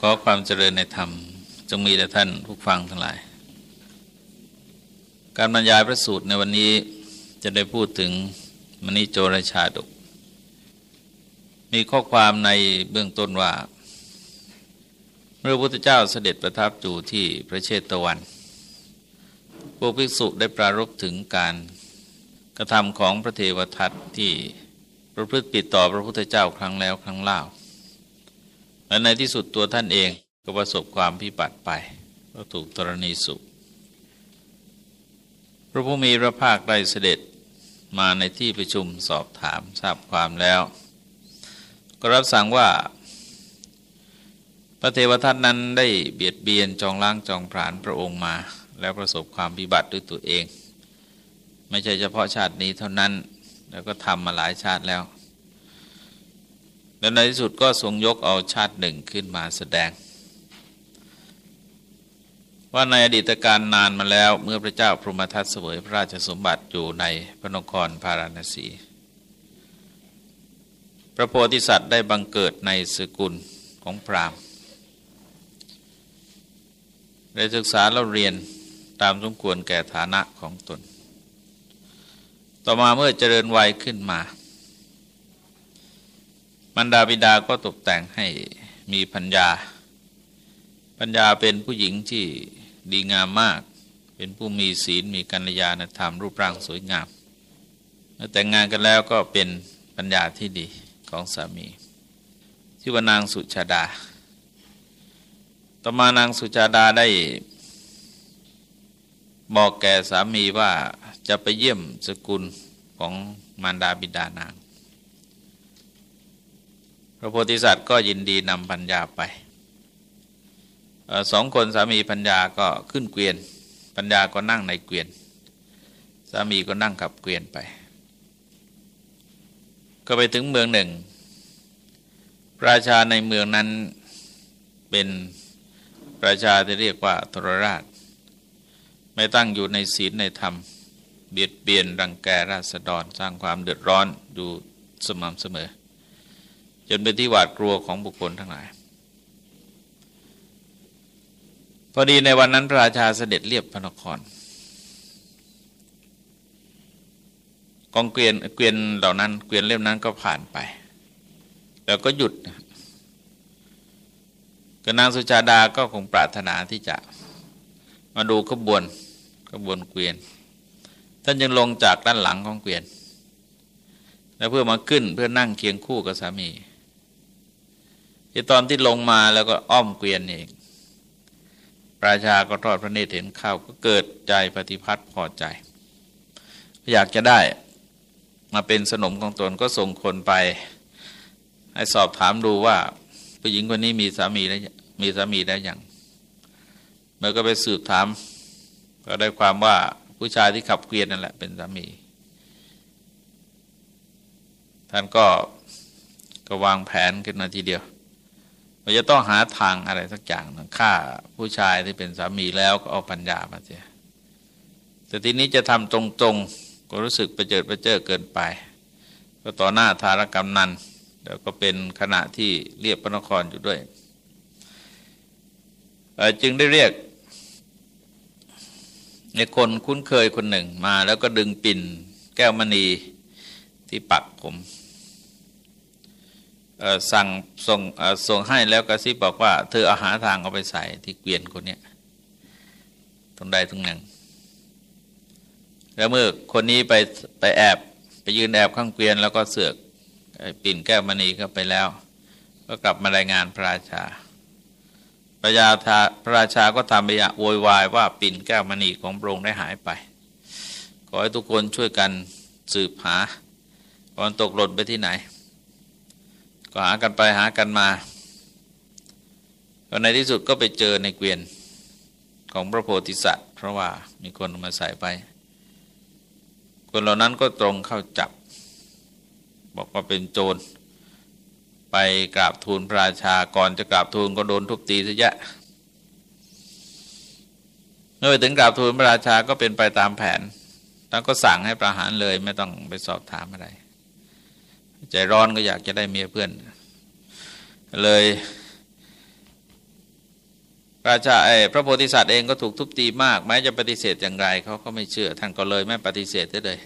ขอความเจริญในธรรม จงมีแด่ท่านผู้ฟังทั้งหลาย การบรรยายพระสูตรในวันนี้จะได้พูดถึงมณีโจรชาดก มีข้อความในเบื้องต้นว่า เมื่อพระพุทธเจ้าเสด็จประทับอยู่ที่พระเชตวัน พวกภิกษุได้ปรารบถึงการกระทำของพระเทวทัตที่ประพฤติปิดต่อพระพุทธเจ้าครั้งแล้วครั้งเล่า และในที่สุดตัวท่านเองก็ประสบความพิบัติไปก็ถูกตรณีสุพระผู้มีพระภาคได้เสด็จมาในที่ประชุมสอบถามทราบความแล้ว ก็รับสั่งว่า พระเทวทัตนั้นได้เบียดเบียนจองล้างจองผลาญพระองค์มา แล้วประสบความพิบัติด้วยตัวเอง ไม่ใช่เฉพาะชาตินี้เท่านั้น แล้วก็ทำมาหลายชาติแล้ว และในที่สุดก็ทรงยกเอาชาติหนึ่งขึ้นมาแสดง ว่าในอดีตการนานมาแล้วเมื่อพระเจ้าพรหมทัตเสวยพระราชสมบัติอยู่ในพระนครพาราณสี พระโพธิสัตว์ได้บังเกิดในสกุลของพราหมณ์ได้ศึกษาเราเรียนตามสมควรแก่ฐานะของตน ต่อมาเมื่อเจริญวัยขึ้นมา มันดาบิดาก็ตกแต่งให้มีพัญญาพัญญาเป็นผู้หญิงที่ดีงามมาก เป็นผู้มีศีลมีกัญญาณธรรมรูปร่างสวยงามเมื่อแต่งงานกันแล้วก็เป็นปัญญาที่ดีของสามีชื่อว่านางสุชาดา ต่อมานางสุชาดาได้บอกแก่สามีว่าจะไปเยี่ยมสกุลของมารดาบิดานาง พระโพธิสัตว์ก็ยินดีนำปัญญาไปสองคนสามีปัญญาก็ขึ้นเกวียน ปัญญาก็นั่งในเกวียน สามีก็นั่งขับเกวียนไป ก็ไปถึงเมืองหนึ่ง ประชาในเมืองนั้นเป็นประชาที่เรียกว่าทรราช ไม่ตั้งอยู่ในศีลในธรรม เบียดเบียนรังแกราษฎรสร้างความเดือดร้อนอยู่สม่ำเสมอ นเป็นที่หวาดกลัวของบุคคลทั้งหลาย พอดีในวันนั้นพระราชาเสด็จเรียบพระนคร กองเกวียนเกวียนเหล่านั้น เกวียนเล่มนั้นก็ผ่านไป แล้วก็หยุดกนางสุชาดาก็คงปรารถนาที่จะมาดูขบวนขบวนเกวียน ท่านยังลงจากด้านหลังของเกวียน แล้วเพื่อมาขึ้นเพื่อนั่งเคียงคู่กับสามี ที่ตอนที่ลงมาแล้วก็อ้อมเกวียนเองประชาก็ทอดพระเนตรเห็นข้าวก็เกิดใจปฏิพัติพอใจ อยากจะได้มาเป็นสนมของตนก็ส่งคนไป ให้สอบถามดูว่าผู้หญิงคนนี้มีสามีแล้วมีสามีแล้วยังเมื่อก็ไปสืบถาม ก็ได้ความว่าผู้ชายที่ขับเกวียนนั่นแหละเป็นสามี ท่านก็ก็วางแผนขึ้นมาทีเดียว มันจะต้องหาทางอะไรสักอย่างนึงฆ่าผู้ชายที่เป็นสามีแล้วก็เอาปัญญามาเสียแต่ทีนี้จะทำตรงๆ ก็รู้สึกประเจิดประเจิดเกินไป ก็ต่อหน้าธารกรรมนันเดี๋ยวก็เป็นขณะที่เรียบพระนครอยู่ด้วย จึงได้เรียกในคนคุ้นเคยคนหนึ่งมา แล้วก็ดึงปิ่นแก้วมณีที่ปักผม สั่งส่งส่งให้แล้วกระซิบบอกว่า เธอเอาหาทางเอาไปใส่ที่เกวียนคนนี้ตรงใดตรงหนึ่ง แล้วเมื่อคนนี้ไปไปแอบไปยืนแอบข้างเกวียน แล้วก็เสือกปิ่นแก้วมณีเข้าไปแล้ว ก็กลับมารายงานพระราชาพระยาธาพระราชาก็ทำไปโวยวายว่าปิ่นแก้วมณีของพระองค์ได้หายไป ขอให้ทุกคนช่วยกันสืบหาก่อนตกหล่นไปที่ไหน ก็หากันไปหากันมาในที่สุดก็ไปเจอในเกวียนของพระโพธิสัตว์ เพราะว่ามีคนมาใส่ไป คนเหล่านั้นก็ตรงเข้าจับ บอกว่าเป็นโจร ไปกราบทูลพระราชาก่อนจะกราบทูลก็โดนทุบตีซะยะเมื่อไปถึงกราบทูลพระราชาก็เป็นไปตามแผน แล้วก็สั่งให้ประหารเลยไม่ต้องไปสอบถามอะไร ใจร้อนก็อยากจะได้เมียเพื่อน เลยพระชาไอ้พระโพธิสัตว์เองก็ถูกทุบตีมากแม้จะปฏิเสธอย่างไรเขาก็ไม่เชื่อ ท่านก็เลยไม่ปฏิเสธเลย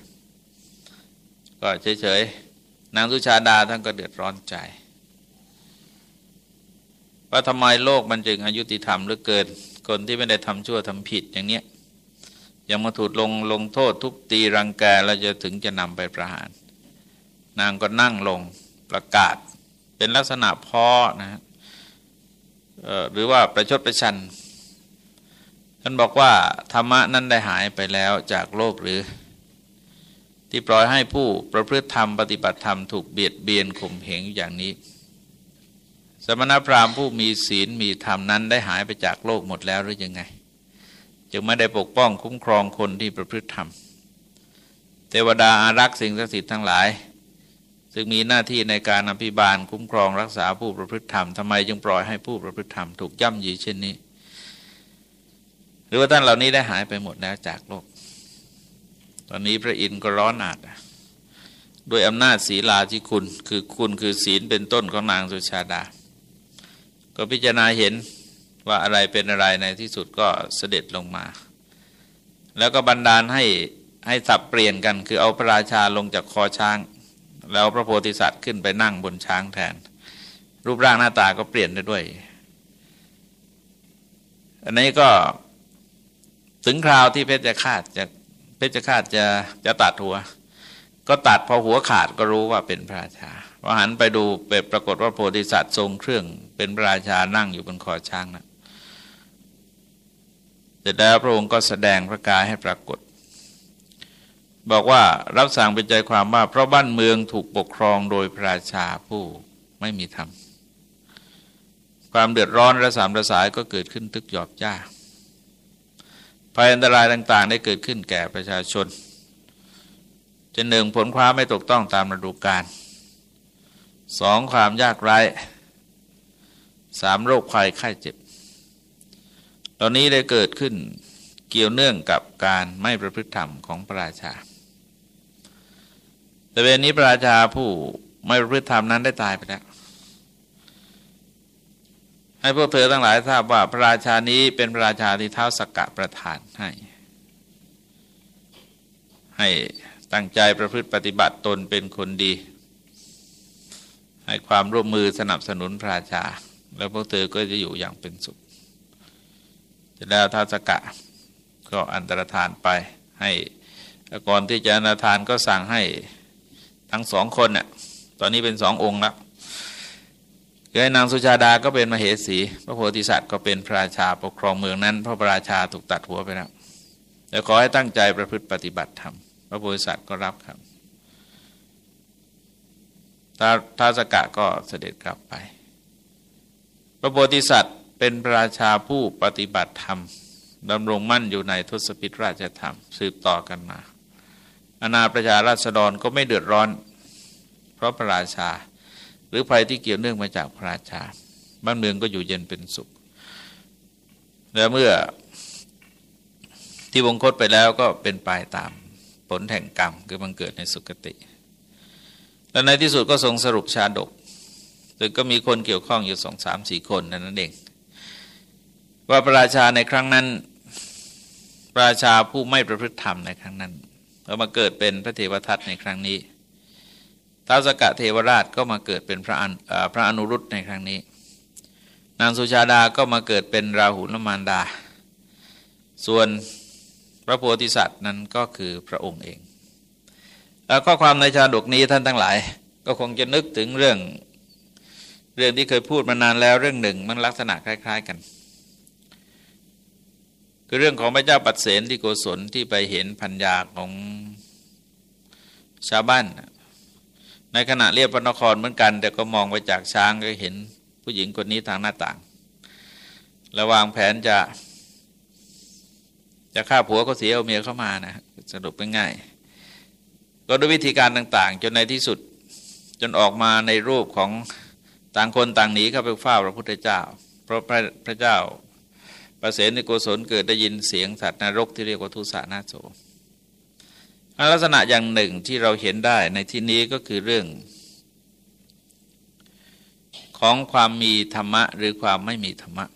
ก็เฉยๆนางสุชาดาท่านก็เดือดร้อนใจ ว่าทำไมโลกมันจึงอายุติธรรมหรือเกิน คนที่ไม่ได้ทำชั่วทำผิดอย่างเนี้ยยังมาถูกลงลงโทษทุบตีรังแกแล้วจะถึงจะนำไปประหาร นางก็นั่งลงประกาศเป็นลักษณะพ่อนะฮะหรือว่าประชดประชันท่านบอกว่าธรรมะนั้นได้หายไปแล้วจากโลกหรือ ที่ปล่อยให้ผู้ประพฤติธรรมปฏิบัติธรรมถูกเบียดเบียนข่มเหงอย่างนี้ สมณพราหมณ์ผู้มีศีลมีธรรมนั้นได้หายไปจากโลกหมดแล้วหรือยังไง จึงไม่ได้ปกป้องคุ้มครองคนที่ประพฤติธรรม เทวดาอารักษ์สิ่งศักดิ์สิทธิ์ทั้งหลาย ซึ่งมีหน้าที่ในการอภิบาลคุ้มครองรักษาผู้ประพฤติธรรมทำไมจึงปล่อยให้ผู้ประพฤติธรรมถูกย่ำยีเช่นนี้ หรือว่าท่านเหล่านี้ได้หายไปหมดแล้วจากโลก ตอนนี้พระอินทร์ก็ร้อนอาดด้วยอำนาจศีลาที่คุณ คือคุณคือศีลเป็นต้นของนางสุชาดา ก็พิจารณาเห็นว่าอะไรเป็นอะไรในที่สุดก็เสด็จลงมา แล้วก็บันดาลให้ให้สับเปลี่ยนกัน คือเอาพระราชาลงจากคอช้าง แล้วพระโพธิสัตว์ขึ้นไปนั่งบนช้างแทน รูปร่างหน้าตาก็เปลี่ยนได้ด้วย อันนี้ก็ถึงคราวที่เพชรจะขาดจะเพชรจะขาดจะจะตัดหัว ก็ตัดพอหัวขาดก็รู้ว่าเป็นพระราชาพอหันไปดูเป็ดปรากฏว่าโพธิสัตว์ทรงเครื่อง เป็นพระราชานั่งอยู่บนคอช้างนะเสร็จแล้วพระองค์ก็แสดงพระกายให้ปรากฏ บอกว่ารับสั่งเป็นใจความว่า เพราะบ้านเมืองถูกปกครองโดยพระราชาผู้ไม่มีธรรม ความเดือดร้อนระสามระสายก็เกิดขึ้นทึกหยอบจ้าภัยอันตรายต่าง ๆ ได้เกิดขึ้นแก่ประชาชนจะหนึ่งผลความไม่ตกต้องตามฤดูกาลสองความยากไร้สามโรคภัยไข้เจ็บ ตอนนี้ได้เกิดขึ้นเกี่ยวเนื่องกับการไม่ประพฤติธรรมของพระราชา แต่เวลนี้พระราชาผู้ไม่ประพฤติธรรมนั้นได้ตายไปแล้ว ให้พวกเธอทั้งหลายทราบว่าพระราชานี้เป็นพระราชาที่เท้าสกกะประทานให้ ให้ตั้งใจประพฤติปฏิบัติตนเป็นคนดี ให้ความร่วมมือสนับสนุนพระราชา แล้วพวกเธอก็จะอยู่อย่างเป็นสุขจะแล้วท้าสกกะก็อันตรธานไปให้ก่อนที่จะอันตรธานก็สั่งให้ ทั้งสองคนเนี่ยตอนนี้เป็นสององค์แล้วคือนางสุชาดาก็เป็นมเหสี พระโพธิสัตว์ก็เป็นพระราชาปกครองเมืองนั้น พระราชาถูกตัดหัวไปแล้วแต่ขอให้ตั้งใจประพฤติปฏิบัติธรรมพระโพธิสัตว์ก็รับครับท้าสกะก็เสด็จกลับไป พระโพธิสัตว์เป็นพระราชาผู้ปฏิบัติธรรมดำรงมั่นอยู่ในทศพิธราชธรรม สืบต่อกันมา อาณาประชาราษฎรก็ไม่เดือดร้อน เพราะพระราชา หรือภัยที่เกี่ยวเนื่องมาจากพระราชา บ้านเมืองก็อยู่เย็นเป็นสุข และเมื่อที่วงคตไปแล้วก็เป็นไปตามผลแห่งกรรมคือบังเกิดในสุคติ และในที่สุดก็ทรงสรุปชาดกซึ่งก็มีคนเกี่ยวข้องอยู่สองสามสี่คนนั่นเอง ว่าพระราชาในครั้งนั้นพระราชาผู้ไม่ประพฤติธรรมในครั้งนั้น ก็มาเกิดเป็นพระเทวทัตในครั้งนี้ท้าวสกะเทวราชก็มาเกิดเป็นพระพระอนุรุตในครั้งนี้ นางสุชาดาก็มาเกิดเป็นราหุลมารดา ส่วนพระโพธิสัตว์นั้นก็คือพระองค์เองแล้วข้อความในชาดกนี้ท่านทั้งหลาย ก็คงจะนึกถึงเรื่อง เรื่องที่เคยพูดมานานแล้วเรื่องหนึ่งมันลักษณะคล้าย ๆ กัน คือเรื่องของพระเจ้าปัดเสนที่โกศลที่ไปเห็นพัญญาของชาวบ้าน ในขณะเรียบพระนครเหมือนกัน แต่ก็มองไปจากช้างก็เห็นผู้หญิงคนนี้ทางหน้าต่าง ระวางแผนจะ จะฆ่าผัวก็เสียเอาเมียเข้ามานะสรุปง่ายก็ด้วยวิธีการต่าง ๆ จนในที่สุดจนออกมาในรูปของต่างคนต่างหนีเข้าไปเฝ้าพระพุทธเจ้า เพราะพระพระเจ้า ประเสนิโกศลเกิดได้ยินเสียงสัตว์นรกที่เรียกว่าทุสานาโสลักษณะอย่างหนึ่งที่เราเห็นได้ในที่นี้ก็คือเรื่อง ของความมีธรรมะหรือความไม่มีธรรมะ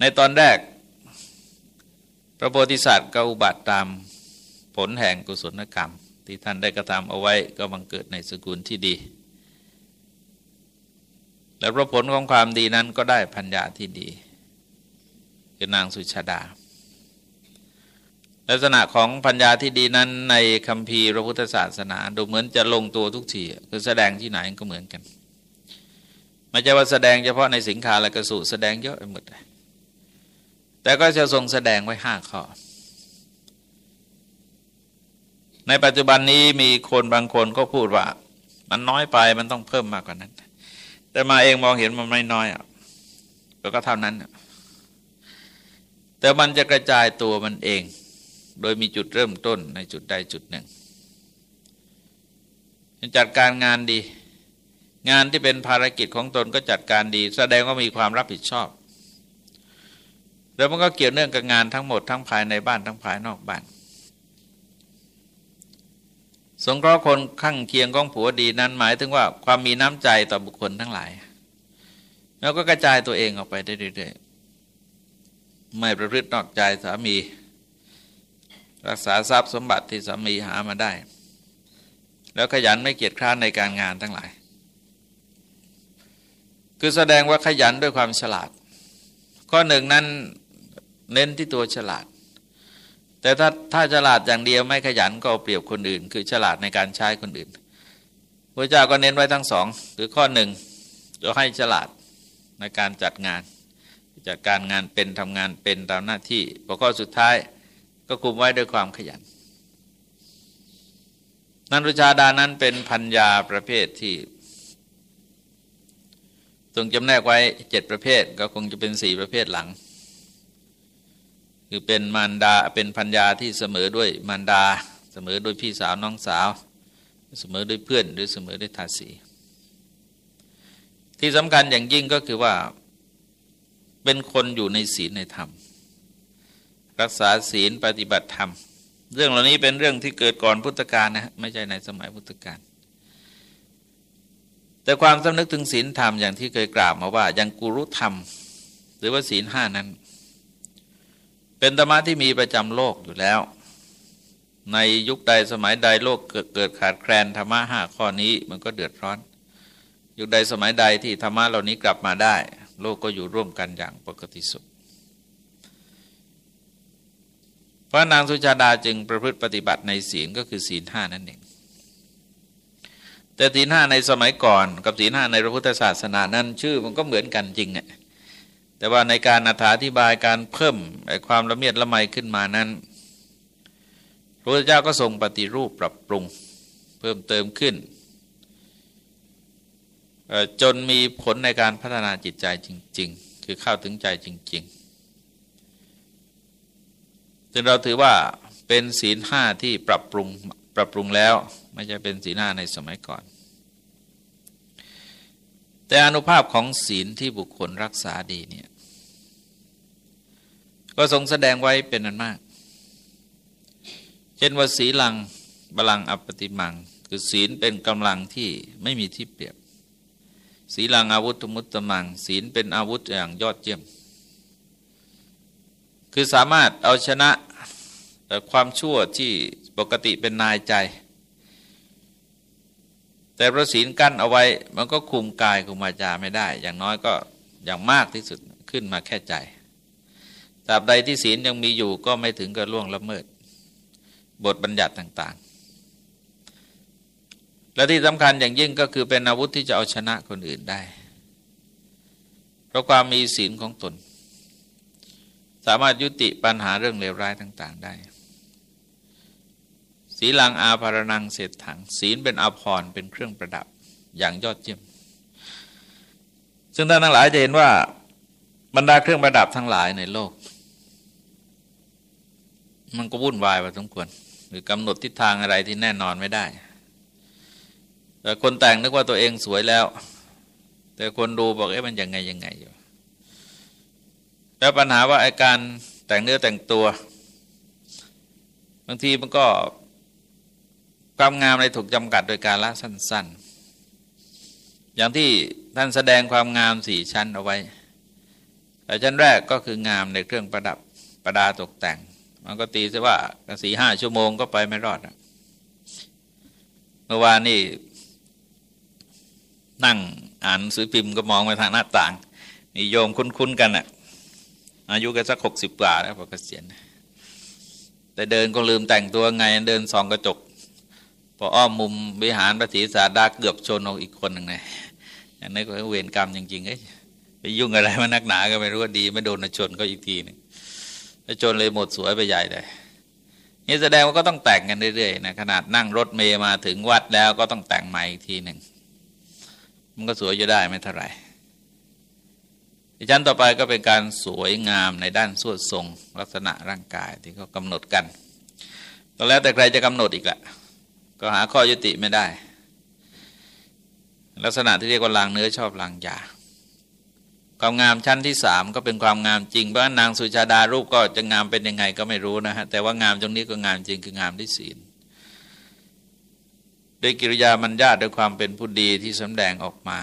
ในตอนแรก พระโพธิสัตว์ก็อุบัติตามผลแห่งกุศลกรรม ที่ท่านได้กระทำเอาไว้ก็บังเกิดในสกุลที่ดี และพระผลของความดีนั้นก็ได้พัญญาที่ดีคือนางสุชาดา ลักษณะของพัญญาที่ดีนั้นในคำพีพระพุทธศาสนา ดูเหมือนจะลงตัวทุกทีคือแสดงที่ไหนก็เหมือนกันไม่ใช่ว่าแสดงเฉพาะในสิงคาและกระสุแสดงเยอะไปหมดแต่ก็จะทรงแสดงไว้ห้าข้อในปัจจุบันนี้มีคนบางคนก็พูดว่า มันน้อยไปมันต้องเพิ่มมากกว่านั้น แต่มาเองมองเห็นมันไม่น้อยอะก็เท่านั้น แต่มันจะกระจายตัวมันเอง โดยมีจุดเริ่มต้นในจุดใดจุดหนึ่ง จัดการงานดี งานที่เป็นภารกิจของตนก็จัดการดี แสดงว่ามีความรับผิดชอบ แล้วมันก็เกี่ยวเนื่องกับงานทั้งหมดทั้งภายในบ้านทั้งภายนอกบ้าน สงเคราะห์คนข้างเคียงของผัวดีนั้นหมายถึงว่าความมีน้ำใจต่อบุคคลทั้งหลาย แล้วก็กระจายตัวเองออกไปได้เรื่อยๆไม่ประพฤตินอกใจสามี รักษาทรัพย์สมบัติที่สามีหามาได้ แล้วขยันไม่เกียจคร้านในการงานทั้งหลาย คือแสดงว่าขยันด้วยความฉลาด ข้อหนึ่งนั้นเน้นที่ตัวฉลาด แต่ถ้าถ้าฉลาดอย่างเดียวไม่ขยันก็เปรียบคนอื่น คือฉลาดในการใช้คนอื่นพระเจ้าก็เน้นไว้ทั้งสองคือข้อหนึ่งจะให้ฉลาดในการจัดงาน จัดการงานเป็นทำงานเป็นตามหน้าที่พอข้อสุดท้ายก็คุมไว้ด้วยความขยันนันรุชาดานั้นเป็นพัญญาประเภทที่ทรงจำแนกไว้เจ็ดประเภท ก็คงจะเป็นสี่ประเภทหลัง คือเป็นมารดาเป็นพัญญาที่เสมอด้วยมารดา เสมอด้วยพี่สาวน้องสาว เสมอด้วยเพื่อนหรือเสมอด้วยทาสีที่สำคัญอย่างยิ่งก็คือว่าเป็นคนอยู่ในศีลในธรรม รักษาศีลปฏิบัติธรรม เรื่องเหล่านี้เป็นเรื่องที่เกิดก่อนพุทธกาลนะไม่ใช่ในสมัยพุทธกาลแต่ความสำนึกถึงศีลธรรมอย่างที่เคยกล่าวมาว่าอย่างกุรุธรรม หรือว่าศีลห้านั้น เป็นธรรมะที่มีประจำโลกอยู่แล้ว ในยุคใดสมัยใดโลกเกิดขาดแคลนธรรมะห้าข้อนี้มันก็เดือดร้อน ยุคใดสมัยใดที่ธรรมะเหล่านี้กลับมาได้ โลกก็อยู่ร่วมกันอย่างปกติสุขพระนางสุชาดาจึงประพฤติปฏิบัติในศีลก็คือศีลห้านั่นเอง แต่ศีลห้าในสมัยก่อนกับศีลห้าในพระพุทธศาสนานั้นชื่อมันก็เหมือนกันจริงเนี่ย แต่ว่าในการอธิบายการเพิ่มความละเมียดละไมขึ้นมานั้นพระพุทธเจ้าก็ทรงปฏิรูปปรับปรุงเพิ่มเติมขึ้น จนมีผลในการพัฒนาจิตใจจริง ๆ คือเข้าถึงใจจริงๆจึงเราถือว่าเป็นศีลห้าที่ปรับปรุงปรับปรุงแล้ว ไม่ใช่เป็นศีลห้าในสมัยก่อน แต่อนุภาพของศีลที่บุคคลรักษาดีเนี่ย ก็ทรงแสดงไว้เป็นนันมาก เช่นว่าศีลังบาลังอัปติมัง คือศีลเป็นกำลังที่ไม่มีที่เปรียบ ศีลังอาวุธมุตตมัง ศีลเป็นอาวุธอย่างยอดเยี่ยม คือสามารถเอาชนะความชั่วที่ปกติเป็นนายใจ แต่พระศีลกั้นเอาไว้มันก็คุมกายคุมวาจาไม่ได้ อย่างน้อยก็อย่างมากที่สุดขึ้นมาแค่ใจ ตราบใดที่ศีลยังมีอยู่ก็ไม่ถึงกับล่วงละเมิด บทบัญญัติต่าง ๆ และที่สำคัญอย่างยิ่งก็คือเป็นอาวุธที่จะเอาชนะคนอื่นได้ เพราะความมีศีลของตน สามารถยุติปัญหาเรื่องเลวร้ายต่าง ๆ ได้ศีลังอาภารนังเศษถัง ศีลเป็นอาภรณ์เป็นเครื่องประดับอย่างยอดเยี่ยม ซึ่งท่านทั้งหลายจะเห็นว่าบรรดาเครื่องประดับทั้งหลายในโลก มันก็วุ่นวายพอสมควรหรือกำหนดทิศทางอะไรที่แน่นอนไม่ได้ แต่คนแต่งนึกว่าตัวเองสวยแล้ว แต่คนดูบอกเอ๊ะมันยังไงยังไงอยู่แล้วปัญหาว่าไอการแต่งเนื้อแต่งตัว บางทีมันก็ความงามในถูกจำกัดโดยการละสั้น ๆ อย่างที่ท่านแสดงความงามสี่ชั้นเอาไว้แต่ชั้นแรกก็คืองามในเครื่องประดับประดาตกแต่ง มันก็ตีซะว่าสี่ห้าชั่วโมงก็ไปไม่รอดเมื่อวานนี่นั่งอ่านสือพิมพ์ก็มองไปทางหน้าต่าง มีโยมคุ้นๆกันอะ อายุกันสักหกสิบกว่าแล้วพอเกษียณแต่เดินก็ลืมแต่งตัวไงเดินส่องกระจก พออ้อมมุมวิหารพระศรีสาดาเกือบชนเอาอีกคนหนึ่งเลยอันนี้ก็เวรกรรมจริงๆเอ้ยไปยุ่งอะไรมานักหนาก็ไม่รู้ว่าดี ไม่โดนชนก็อีกทีนึง ชนเลยหมดสวยไปใหญ่เลยนี่แสดงว่าก็ต้องแต่งกันเรื่อยๆนะขนาดนั่งรถเมย์มาถึงวัดแล้วก็ต้องแต่งใหม่อีกทีหนึ่งมันก็สวยอยู่ได้ไม่เท่าไหร่ชั้นต่อไปก็เป็นการสวยงามในด้านสวดทรงลักษณะร่างกายที่เขากำหนดกันก็แล้วแต่ใครจะกำหนดอีกละก็หาข้อยุติไม่ได้ ลักษณะที่เรียกว่าลางเนื้อชอบลางยา ความงามชั้นที่สามก็เป็นความงามจริงเพราะนางสุชาดารูปก็จะงามเป็นยังไงก็ไม่รู้นะฮะแต่ว่างามตรงนี้ก็งามจริงคืองามที่ศีลด้วยกิริยามันญาด้วยความเป็นผู้ดีที่สำแดงออกมา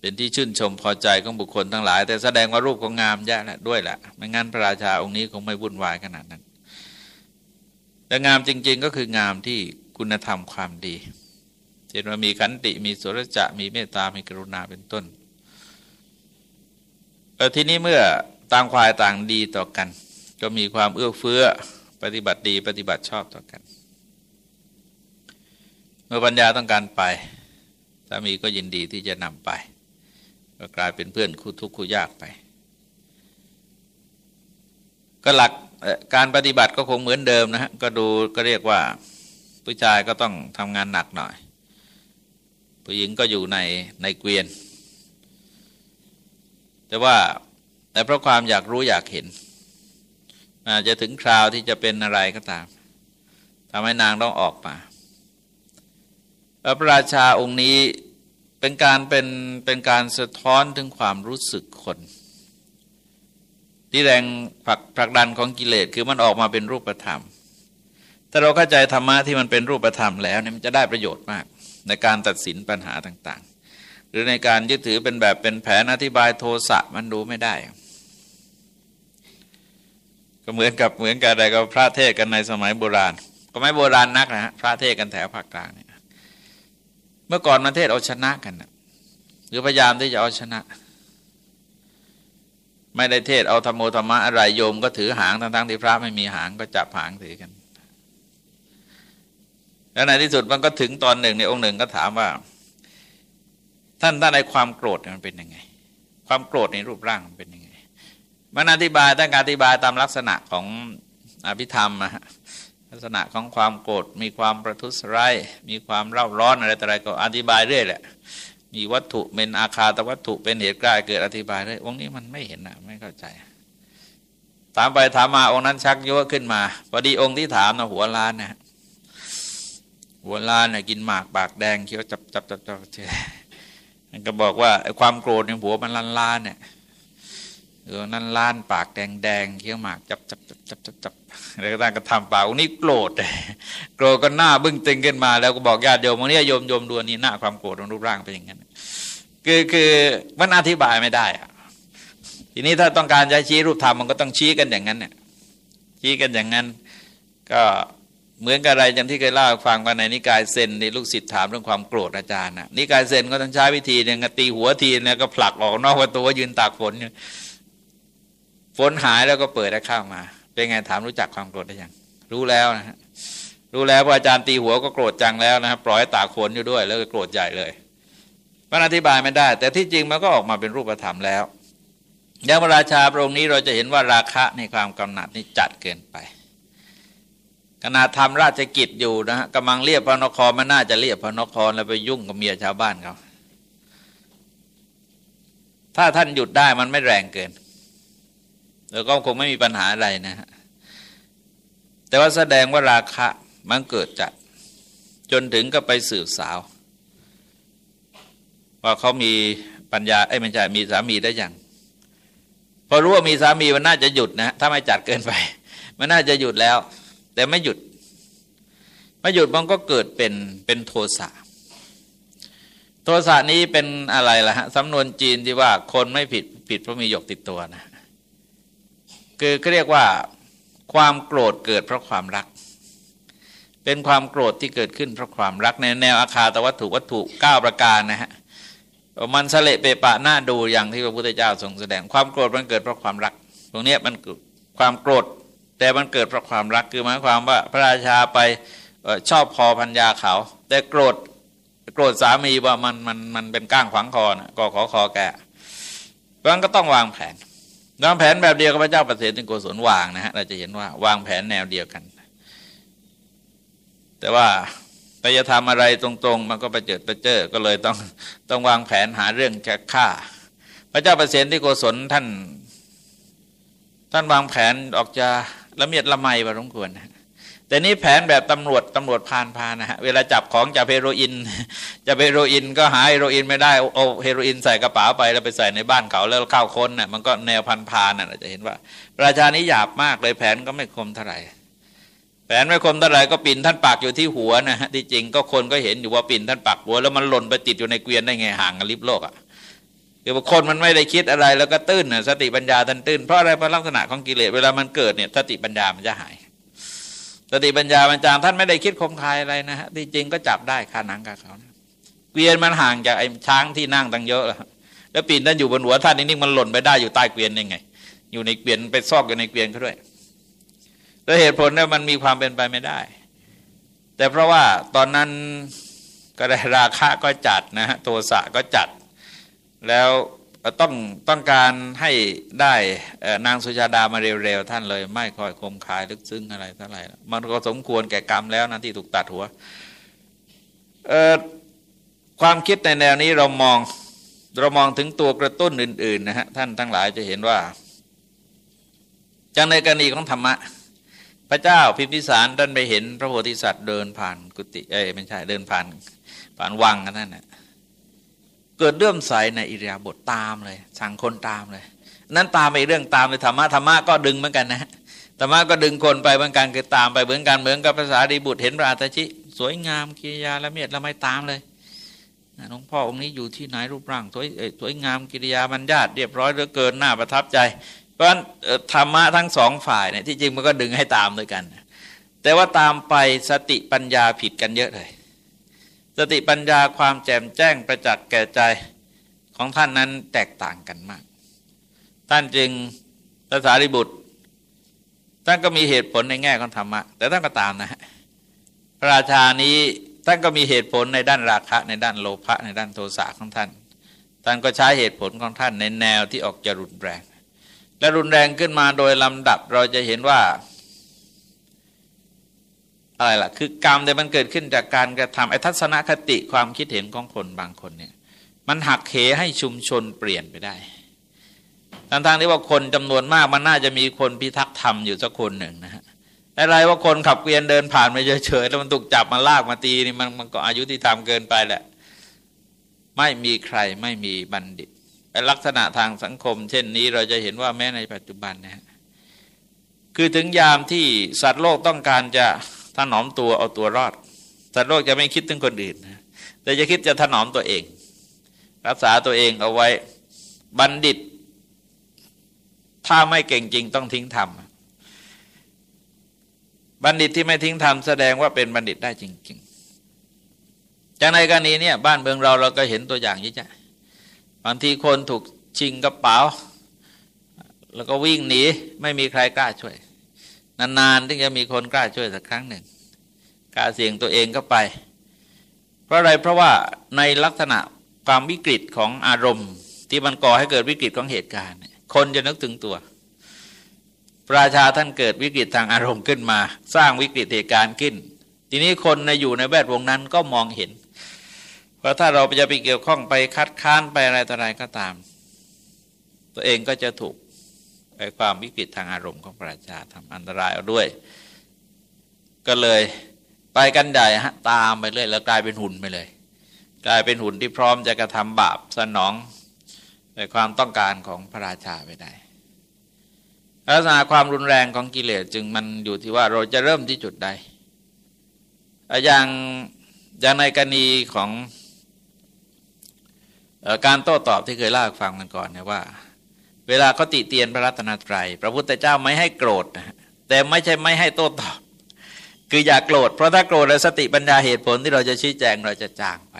เป็นที่ชื่นชมพอใจของบุคคลทั้งหลาย แต่แสดงว่ารูปของงามแย่แหละด้วยแหละไม่งั้นพระราชาองค์นี้คงไม่วุ่นวายขนาดนั้น แต่งามจริง ๆ ก็คืองามที่คุณธรรมความดีเช่นว่ามีขันติมีสุรจะมีเมตตามีกรุณาเป็นต้น ทีนี้เมื่อต่างควายต่างดีต่อกัน ก็มีความเอื้อเฟื้อปฏิบัติดีปฏิบัติชอบต่อกัน เมื่อปัญญาต้องการไปสามีก็ยินดีที่จะนำไป ก็กลายเป็นเพื่อนคู่ทุกข์คู่ยากไป ก็หลักการปฏิบัติก็คงเหมือนเดิมนะฮะก็ดูก็เรียกว่าผู้ชายก็ต้องทำงานหนักหน่อย ผู้หญิงก็อยู่ในในเกวียน แต่ว่าแต่เพราะความอยากรู้อยากเห็นอาจจะถึงคราวที่จะเป็นอะไรก็ตามทำให้นางต้องออกมาพระราชาองค์นี้เป็นการเป็นเป็นการสะท้อนถึงความรู้สึกคน ที่แรงผลักผลักดันของกิเลสคือมันออกมาเป็นรูปธรรมถ้าเราเข้าใจธรรมะที่มันเป็นรูปธรรมแล้วเนี่ยมันจะได้ประโยชน์มากในการตัดสินปัญหาต่าง หรือในการยึดถือเป็นแบบเป็นแผนอธิบายโทสะมันดูไม่ได้ ก็เหมือนกับเหมือนกับอะไรกับพระเทศกันในสมัยโบราณ ก็ไม่โบราณนักนะฮะพระเทศกันแถวภาคกลางเนี่ยเมื่อก่อนมาเทศเอาชนะกันนะหรือพยายามที่จะเอาชนะ ไม่ได้เทศเอาธรรมโอธรรมะอะไรโยมก็ถือหางทั้งๆที่พระไม่มีหางก็จับหางถือกัน แล้วในที่สุดมันก็ถึงตอนหนึ่งในองค์หนึ่งก็ถามว่า ท่านท่านในความโกรธมันเป็นยังไง ความโกรธในรูปร่างมันเป็นยังไงมันอธิบายตั้งการอธิบายตามลักษณะของอภิธรรมนะลักษณะของความโกรธมีความประทุษร้ายมีความเร่าร้อนอะไรต่ออะไรก็อธิบายเรื่อยแหละมีวัตถุเป็นอาคาตวัตถุเป็นเหตุกล้เกิดอธิบายเรื่อยองค์นี้มันไม่เห็นนะไม่เข้าใจ ถามไปถามมาองค์นั้นชักยั่วขึ้นมาพอดีองค์ที่ถามนะหัวล้านนะหัวล้านนี่ยกินหมากปากแดงเคี้ยวจับจับจับจับเมันก็บอกว่าความโกรธในหัวมันล้านล้านเนี่ยเออนั่นล้านปากแดงแดงเคี้ยวหมากจับจับจับจับจับจับอะไรก็ตามก็ทำปากนี่โกรธโกรธก็หน้าบึ้งตึงขึ้นมา แล้วก็บอกญาติโยมวันนี้โยมโยมดูนี่หน้าความโกรธของรูปร่างเป็นอย่างนั้นคือคือมันอธิบายไม่ได้อะทีนี้ถ้าต้องการจะชี้รูปธรรมมันก็ต้องชี้กันอย่างนั้นเนี่ยชี้กันอย่างนั้น ก็ เหมือนกับอะไรอย่างที่เคยเล่าฟังว่าในนิกายเซนในลูกศิษย์ถามเรื่องความโกรธอาจารย์นะนิกายเซนก็ต้องใช้วิธีเนี่ยตีหัวทีเนี่ยก็ผลักออกนอกประตูยืนตากฝนฝนหายแล้วก็เปิดแล้วเข้ามา เป็นไงถามรู้จักความโกรธได้ยังรู้แล้วนะฮะรู้แล้วว่าอาจารย์ตีหัวก็โกรธจังแล้วนะครับปล่อยตากฝนอยู่ด้วย แล้วก็โกรธใหญ่เลยมันอธิบายไม่ได้ แต่ที่จริงมันก็ออกมาเป็นรูปธรรมแล้วยางพระราชาพระองค์นี้เราจะเห็นว่าราคะในความกำหนัดนี่จัดเกินไป ขณะทำราชกิจอยู่นะฮะกำลังเรียกพระนครมันน่าจะเรียกพระนครแล้วไปยุ่งกับเมียชาวบ้านเขาถ้าท่านหยุดได้มันไม่แรงเกิน แล้วก็คงไม่มีปัญหาอะไรนะฮะแต่ว่าแสดงว่าราคะมันเกิดจากจนถึงก็ไปสืบสาว ว่าเขามีปัญญาไอ้ไม่ใช่มีสามีได้ยังพอรู้ว่ามีสามีมันน่าจะหยุดนะถ้าไม่จัดเกินไป มันน่าจะหยุดแล้ว แต่ไม่หยุด ไม่หยุดมันก็เกิดเป็นเป็นโทสะโทสะนี้เป็นอะไรล่ะฮะสำนวนจีนที่ว่าคนไม่ผิดผิดเพราะมีหยกติดตัวนะคือก็เรียกว่าความโกรธเกิดเพราะความรัก เป็นความโกรธที่เกิดขึ้นเพราะความรักในแนวอาคาตวัตถุวัตถุเก้าประการนะฮะมันสเละเปปะหน้าดูอย่างที่พระพุทธเจ้าทรงแสดงความโกรธมันเกิดเพราะความรัก ตรงนี้มันความโกรธ แต่มันเกิดเพราะความรักคือหมายความว่าพระราชาไปชอบพอพัญญาเขา แต่โกรธโกรธสามีว่ามันมันมันเป็นก้างขวางคอนะก็ขอคอแกเพราะนั้นก็ต้องวางแผนวางแผนแบบเดียวกับพระเจ้าประเสริฐโกศลวางนะฮะเราจะเห็นว่าวางแผนแนวเดียวกัน แต่ว่าไปจะทำอะไรตรงๆ มันก็ไปเจิดไปเจอก็เลยต้องต้องวางแผนหาเรื่องจะฆ่า พระเจ้าประเสริฐที่โกศลท่าน ท่านวางแผนออกจะ ละเมียดละไมพอสมควรแต่นี้แผนแบบตำรวจตำรวจพานพานะฮะเวลาจับของจับเฮโรอีนจะเฮโรอีนก็หาเฮโรอีนไม่ได้เอาเฮโรอีนใส่กระเป๋าไปแล้วไปใส่ในบ้านเขาแล้วเข้าค้นน่ะมันก็แนวพันพานน่ะจะเห็นว่า ประชานี้หยาบมากเลยแผนก็ไม่คมเท่าไหร่แผนไม่คมเท่าไหร่ก็ปิ่นท่านปากอยู่ที่หัวนะฮะที่จริงก็คนก็เห็นอยู่ว่าปิ่นท่านปากหัวแล้วมันหล่นไปติดอยู่ในเกวียนได้ไงห่างกันลิบโลกอะ คือคนมันไม่ได้คิดอะไรแล้วก็ตื้นสติปัญญาท่านตื้นเพราะอะไรเพราะลักษณะของกิเลสเวลามันเกิดเนี่ยสติปัญญามันจะหาย สติปัญญาบรรจางท่านไม่ได้คิดคมคายอะไรนะฮะที่จริงก็จับได้คาหนังกับเขาเกวียนมันห่างจากไอ้ช้างที่นั่งตั้งเยอะแล้วปีนท่านอยู่บนหัวท่านนิ่งๆมันหล่นไปได้อยู่ใต้เกวียนยังไง อยู่ในเกวียนไปซอกอยู่ในเกวียนเขาด้วยแล้วเหตุผลเนี่ยมันมีความเป็นไปไม่ได้ แต่เพราะว่าตอนนั้นก็ได้ราคาก็จัดนะฮะโทสะก็จัด แล้วต้องต้องการให้ได้นางสุชาดามาเร็วๆท่านเลย ไม่ค่อยคมคายลึกซึ้งอะไรเท่าไหร่มันก็สมควรแก่กรรมแล้วนะที่ถูกตัดหัวความคิดในแนวนี้เรามองเรามองถึงตัวกระตุ้นอื่นๆนะฮะท่านทั้งหลายจะเห็นว่าจังในกรณีของธรรมะ พระเจ้าพิมพิสารท่านไปเห็นพระโพธิสัตว์เดินผ่านกุฏิเอ้ไม่ใช่เดินผ่านผ่านวังกันนั่นนะ เกิดเลื่อมใสในอิริยาบถตามเลย สั่งคนตามเลย นั้นตามไปเรื่องตามในธรรมะธรรมะก็ดึงเหมือนกันนะธรรมะก็ดึงคนไปเหมือนกันคือตามไปเหมือนกันเหมือนกับภาษาดีบุตรเห็นพระอาตชิ สวยงามกิริยาละเมียดละไม่ตามเลยหลวงพ่อองค์นี้อยู่ที่ไหนรูปร่างสวยสวยงามกิริยาบรรยาตเรียบร้อยเหลือเกินน้าประทับใจ เพราะฉะนั้นธรรมะทั้งสองฝ่ายเนี่ยที่จริงมันก็ดึงให้ตามด้วยกัน แต่ว่าตามไปสติปัญญาผิดกันเยอะเลย ติปัญญาความแจ่มแจ้งประจักษ์แก่ใจของท่านนั้นแตกต่างกันมาก ท่านจึงภาษาริบุตร ท่านก็มีเหตุผลในแง่ของธรรมะ แต่ท่านก็ตามนะฮะพระราชานี้ท่านก็มีเหตุผลในด้านราคะในด้านโลภะในด้านโทสะของท่าน ท่านก็ใช้เหตุผลของท่านในแนวที่ออกจะรุนแรง และรุนแรงขึ้นมาโดยลำดับเราจะเห็นว่า อะไรล่ะ คือกรรมแต่มันเกิดขึ้นจากการกระทำไอ้ทัศนคติความคิดเห็นของคนบางคนเนี่ยมันหักเหให้ชุมชนเปลี่ยนไปได้ทางทางที่ว่าคนจำนวนมากมันน่าจะมีคนพิทักษ์ธรรมอยู่สักคนหนึ่งนะฮะอะไรว่าคนขับเกวียนเดินผ่านไปเฉยๆแล้วมันถูกจับมาลากมาตีนี่มันมันก็อายุที่ทำเกินไปแหละ ไม่มีใครไม่มีบัณฑิตลักษณะทางสังคม เช่นนี้เราจะเห็นว่าแม้ในปัจจุบันนะฮะคือถึงยามที่สัตว์โลกต้องการจะ ถนอมตัวเอาตัวรอดสัตว์โลกจะไม่คิดถึงคนอื่นนะแต่จะคิดจะถนอมตัวเอง รักษาตัวเองเอาไว้บัณฑิต ถ้าไม่เก่งจริงต้องทิ้งธรรมบัณฑิตที่ไม่ทิ้งธรรมแสดงว่าเป็นบัณฑิตได้จริง ๆ จากในกรณีเนี่ยบ้านเมืองเราเราก็เห็นตัวอย่างเยอะแยะบางทีคนถูกชิงกระเป๋า แล้วก็วิ่งหนีไม่มีใครกล้าช่วย นานๆถึงจะมีคนกล้าช่วยสักครั้งหนึ่งกล้าเสี่ยงตัวเองก็ไป เพราะอะไรเพราะว่าในลักษณะความวิกฤตของอารมณ์ ที่มันก่อให้เกิดวิกฤตของเหตุการณ์ คนจะนึกถึงตัวประชาท่านเกิดวิกฤตทางอารมณ์ขึ้นมา สร้างวิกฤตเหตุการณ์ขึ้น ทีนี้คนในอยู่ในแวดวงนั้นก็มองเห็นเพราะถ้าเราจะไปเกี่ยวข้องไปคัดค้านไปอะไรต่ออะไรก็ตาม ตัวเองก็จะถูก ความวิกฤตทางอารมณ์ของประชาทำอันตรายเอาด้วย ก็เลยไปกันใหญ่ฮะตามไปเรื่อยแล้วกลายเป็นหุ่นไปเลย กลายเป็นหุ่นที่พร้อมจะกระทำบาปสนองในความต้องการของพระราชาไปได้ลักษณะความรุนแรงของกิเลสจึงมันอยู่ที่ว่าเราจะเริ่มที่จุดใด อย่างอย่างในกรณีของการโต้ตอบที่เคยเล่าฟังกันก่อนเนี่ยว่า เวลาเขาติเตียนพระรัตนตรยัย พระพุทธเจ้าไม่ให้โกรธนะแต่ไม่ใช่ไม่ให้โต้ตอบ คืออย่าโกรธ เพราะถ้าโกรธแล้วสติปัญญาเหตุผลที่เราจะชี้แจงเราจะจางไป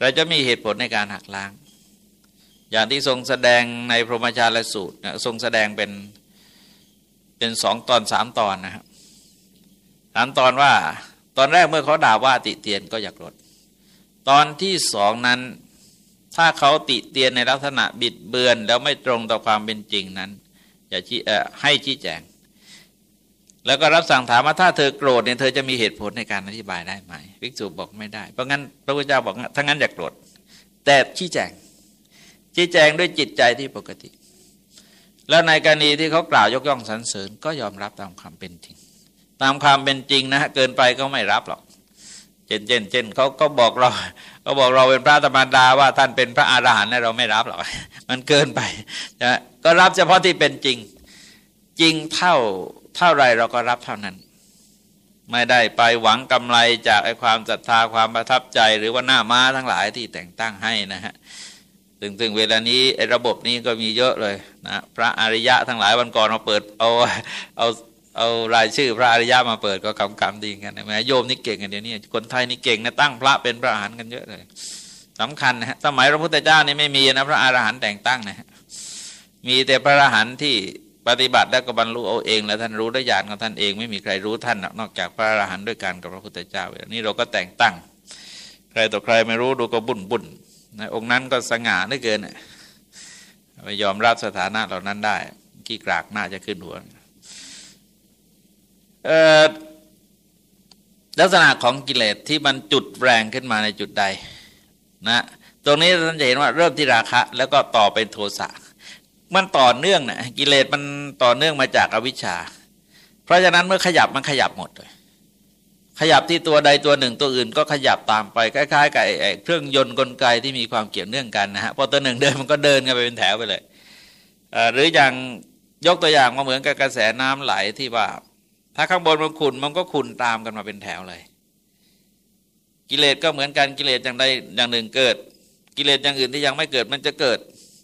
เราจะมีเหตุผลในการหักล้าง อย่างที่ทรงแสดงในพรหมชาลสูตรทรงแสดงเป็นเป็นสองตอนสามตอนนะครับสามตอนว่าตอนแรกเมื่อเขาด่าว่าติเตียนก็อย่าโกรธตอนที่สองนั้น ถ้าเขาติเตียนในลักษณะบิดเบือนแล้วไม่ตรงต่อความเป็นจริงนั้นอย่าให้ชี้แจง แล้วก็รับสั่งถามว่าถ้าเธอโกรธเนี่ยเธอจะมีเหตุผลในการอธิบายได้ไหมภิกษุบอกไม่ได้ เพราะงั้นพระพุทธเจ้าบอกถ้างั้นอย่าโกรธ แต่ชี้แจง ชี้แจงด้วยจิตใจที่ปกติ แล้วในกรณีที่เขากล่าวยกย่องสรรเสริญ ก็ยอมรับตามความเป็นจริง ตามความเป็นจริงนะฮะเกินไปก็ไม่รับหรอกเช่นเช่นเช่นเขาก็บอกเรา เขาบอกเราเป็นพระธรรมดาว่าท่านเป็นพระอาหารหันต์เราไม่รับหรอกมันเกินไปนะก็รับเฉพาะที่เป็นจริง จริงเท่าเท่าไรเราก็รับเท่านั้น ไม่ได้ไปหวังกำไรจากไอ้ความศรัทธาความประทับใจ หรือว่าหน้าม้าทั้งหลายที่แต่งตั้งให้นะฮะถึงถึงเวลานี้ไอ้ระบบนี้ก็มีเยอะเลยนะพระอริยะทั้งหลายวันก่อนเราเปิดเอาเอา เอารายชื่อพระอริยะมาเปิดก็กำกำดีกันนะแม้โยมนี่เก่งกันเดี๋ยวนี้คนไทยนี่เก่งนะตั้งพระเป็นพระอรหันต์กันเยอะเลยสำคัญนะฮะสมัยพระพุทธเจ้านี่ไม่มีนะพระอรหันต์แต่งตั้งนะฮะมีแต่พระอรหันต์ที่ปฏิบัติแล้วก็บรรลุเอาเอง แล้วท่านรู้ด้วยญาณของท่านเองไม่มีใครรู้ท่านนอกจากพระอรหันต์ด้วยกันกับพระพุทธเจ้าเวลานี้เราก็แต่งตั้ง ใครต่อใครไม่รู้ดูก็บุญบุญนะองค์นั้นก็สง่าเหลือเกินไม่ยอมรับสถานะเหล่านั้นได้ขี้กรากน่าจะขึ้นหัว ลักษณะของกิเลสที่มันจุดแรงขึ้นมาในจุดใดนะตรงนี้ท่านจะเห็นว่าเริ่มที่ราคะ แล้วก็ต่อเป็นโทสะมันต่อเนื่องนะกิเลสมันต่อเนื่องมาจากอวิชชา เพราะฉะนั้นเมื่อขยับมันขยับหมดเลยขยับที่ตัวใดตัวหนึ่งตัวอื่นก็ขยับตามไปคล้ายๆกับเครื่องยนต์กลไกที่มีความเกี่ยวเนื่องกันนะฮะพอตัวหนึ่งเดินมันก็เดินกันไปเป็นแถวไปเลยหรืออย่างยกตัวอย่างมาเหมือนกับกระแสน้ำไหลที่ว่า ถ้าข้างบนมันขุนมันก็ขุนตามกันมาเป็นแถวเลย กิเลสก็เหมือนกันกิเลสอย่างใดอย่างหนึ่งเกิด กิเลสอย่างอื่นที่ยังไม่เกิดมันจะเกิด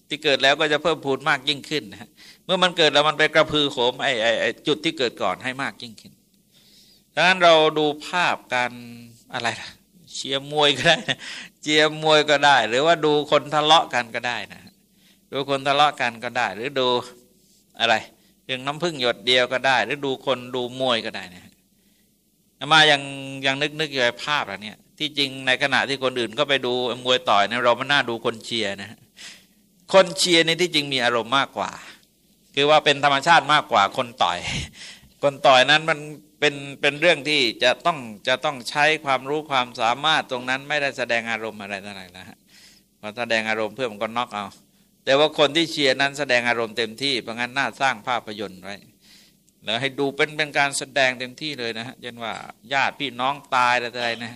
ที่เกิดแล้วก็จะเพิ่มพูนมากยิ่งขึ้นนะเมื่อมันเกิดแล้วมันไปกระพือโขมไอ้ไอ้จุดที่เกิดก่อนให้มากยิ่งขึ้นดังนั้นเราดูภาพการอะไรเชียร์มวยก็ได้เชียร์มวยก็ได้ หรือว่าดูคนทะเลาะกันก็ได้นะดูคนทะเลาะกันก็ได้ หรือดูอะไร เรื่องน้ำพึ่งหยดเดียวก็ได้ หรือดูคนดูมวยก็ได้นะมาอย่างย่างนึกนึกอยู่ในภาพอะไรเนี่ย ที่จริงในขณะที่คนอื่นก็ไปดูมวยต่อยเนี่ยเราไม่น่าดูคนเชียร์นะคนเชียร์ในที่จริงมีอารมณ์มากกว่า คือว่าเป็นธรรมชาติมากกว่าคนต่อย คนต่อยนั้นมันเป็นเป็นเรื่องที่จะต้องจะต้องใช้ความรู้ความสามารถตรงนั้นไม่ได้แสดงอารมณ์อะไรต่างๆนะฮะพอแสดงอารมณ์เพื่อมันก็น็อกเอา แต่ว่าคนที่เชียร์นั้นแสดงอารมณ์เต็มที่เพราะงั้นน่าสร้างภาพยนตร์ไว้แล้วให้ดูเป็นเป็นการแสดงเต็มที่เลยนะฮะเช่นว่าญาติพี่น้องตายอะไรนะ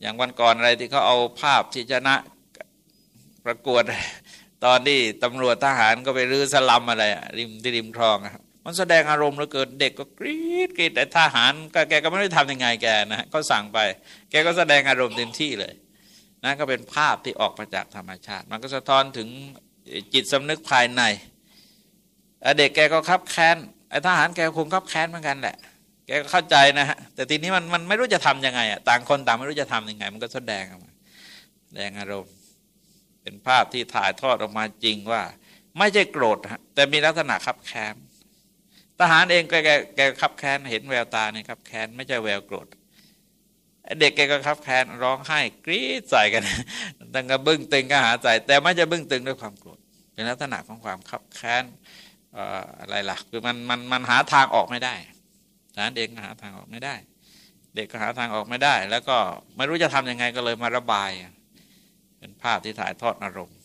อย่างวันก่อนอะไรที่เขาเอาภาพที่ชนะประกวด ตอนที่ตำรวจทหารก็ไปรื้อสลัมอะไรริมที่ริมคลองมันแสดงอารมณ์แล้วเกิดเด็กก็กรี๊ดกรี๊ดแต่ทหารก็แกก็ไม่ได้ทำยังไงแกนะก็สั่งไป แกก็แสดงอารมณ์เต็มที่เลย นั่นก็เป็นภาพที่ออกมาจากธรรมชาติ มันก็สะท้อนถึงจิตสำนึกภายในเด็กแกก็คับแค้นไอ้ทหารแกคงคับแค้นเหมือนกันแหละ แกก็เข้าใจนะฮะแต่ทีนี้มันมันไม่รู้จะทํำยังไงอะต่างคนต่างไม่รู้จะทํำยังไง มันก็แสดงออกมาแสดงอารมณ์ เป็นภาพที่ถ่ายทอดออกมาจริงว่า ไม่ใช่โกรธฮะแต่มีลักษณะคับแค้นทหารเองแกแกคับแค้นเห็นแววตาเนี่ยคับแค้นไม่ใช่แววโกรธ เด็กแกก็คับแค้นร้องไห้กรี๊ดใส่กันตั้งกระบึ้งตึงก็หาใส่แต่ไม่จะบึ้งตึงด้วยความโกรธเป็นลักษณะของความคับแค้นอะไรล่ะคือมันมันมันหาทางออกไม่ได้สารเด็กหาทางออกไม่ได้ เด็กก็หาทางออกไม่ได้ แล้วก็ไม่รู้จะทํำยังไงก็เลยมาระบาย เป็นภาพที่ถ่ายทอดอารมณ์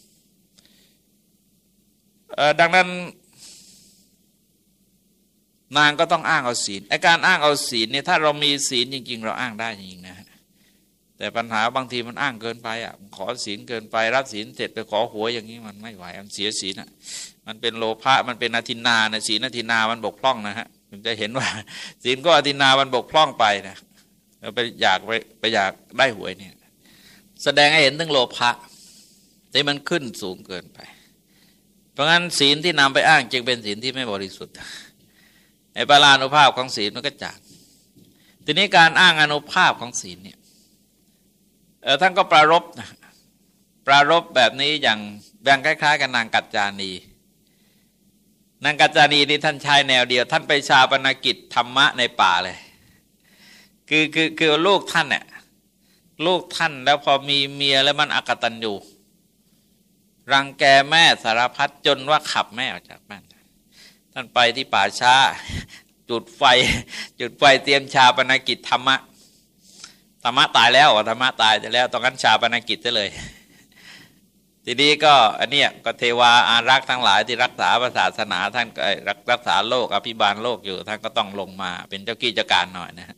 ดังนั้น นางก็ต้องอ้างเอาศีลไอการอ้างเอาศีลเนี่ยถ้าเรามีศีลจริง ๆ เราอ้างได้จริงนะ แต่ปัญหาบางทีมันอ้างเกินไปอะขอศีลเกินไป รับศีลเสร็จไปขอหวยอย่างนี้มันไม่ไหวมันเสียศีลอะ มันเป็นโลภะมันเป็นอธินานะศีลอธินามันบกพร่องนะฮะมันจะเห็นว่าศีลก็อธินามันบกพร่องไปนะเราไปอยากไปไปอยากได้หวยเนี่ย แสดงให้เห็นถึงโลภะที่มันขึ้นสูงเกินไป เพราะงั้นศีลที่นำไปอ้างจึงเป็นศีลที่ไม่บริสุทธิ์ ในปรานุภาพของศีลมันก็จากทีนี้การอ้างอนุภาพของศีลเนี่ยท่านก็ปรารบนะปรารบแบบนี้อย่างแบ่งคล้าย ๆ กับนางกัจจานีนางกัจจานีนี่ท่านใช้แนวเดียว ท่านไปชาปนกิจธรรมะในป่าเลย คือคือคือลูกท่านเนี่ยลูกท่านแล้วพอมีเมียแล้วมันอกตันอยู่ รังแกแม่สารพัดจนว่าขับแม่ออกจากบ้าน ท่านไปที่ป่าช้า จุดไฟ จุดไฟเตรียมชาปนกิจธรรมะธรรมะตายแล้วธรรมะตายจะแล้วตอนนั้นชาปนกิจจะเลย ทีนี้ก็อันเนี้ยก็เทวาอารักษ์ทั้งหลายที่รักษาศาสนาท่านรักรักษาโลกอภิบาลโลกอยู่ท่านก็ต้องลงมาเป็นเจ้ากี้เจ้าการหน่อยนะฮะ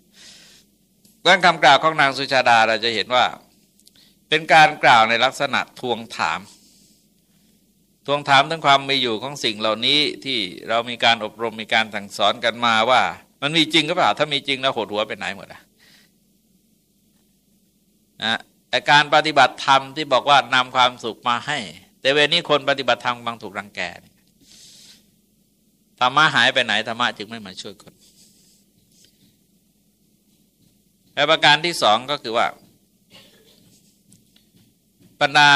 เรื่องคำกล่าวของนางสุชาดาเราจะเห็นว่า เป็นการกล่าวในลักษณะทวงถาม ทวงถามถึงความมีอยู่ของสิ่งเหล่านี้ที่เรามีการอบรมมีการสั่งสอนกันมาว่า มันมีจริงหรือเปล่า ถ้ามีจริงแล้วหดหัวไปไหนหมดอะนะแต่การปฏิบัติธรรมที่บอกว่านำความสุขมาให้ แต่เวนี้คนปฏิบัติธรรมบางถูกรังแกธรรมะหายไปไหนธรรมะจึงไม่มาช่วยคนและประการที่สองก็คือว่า บรรดา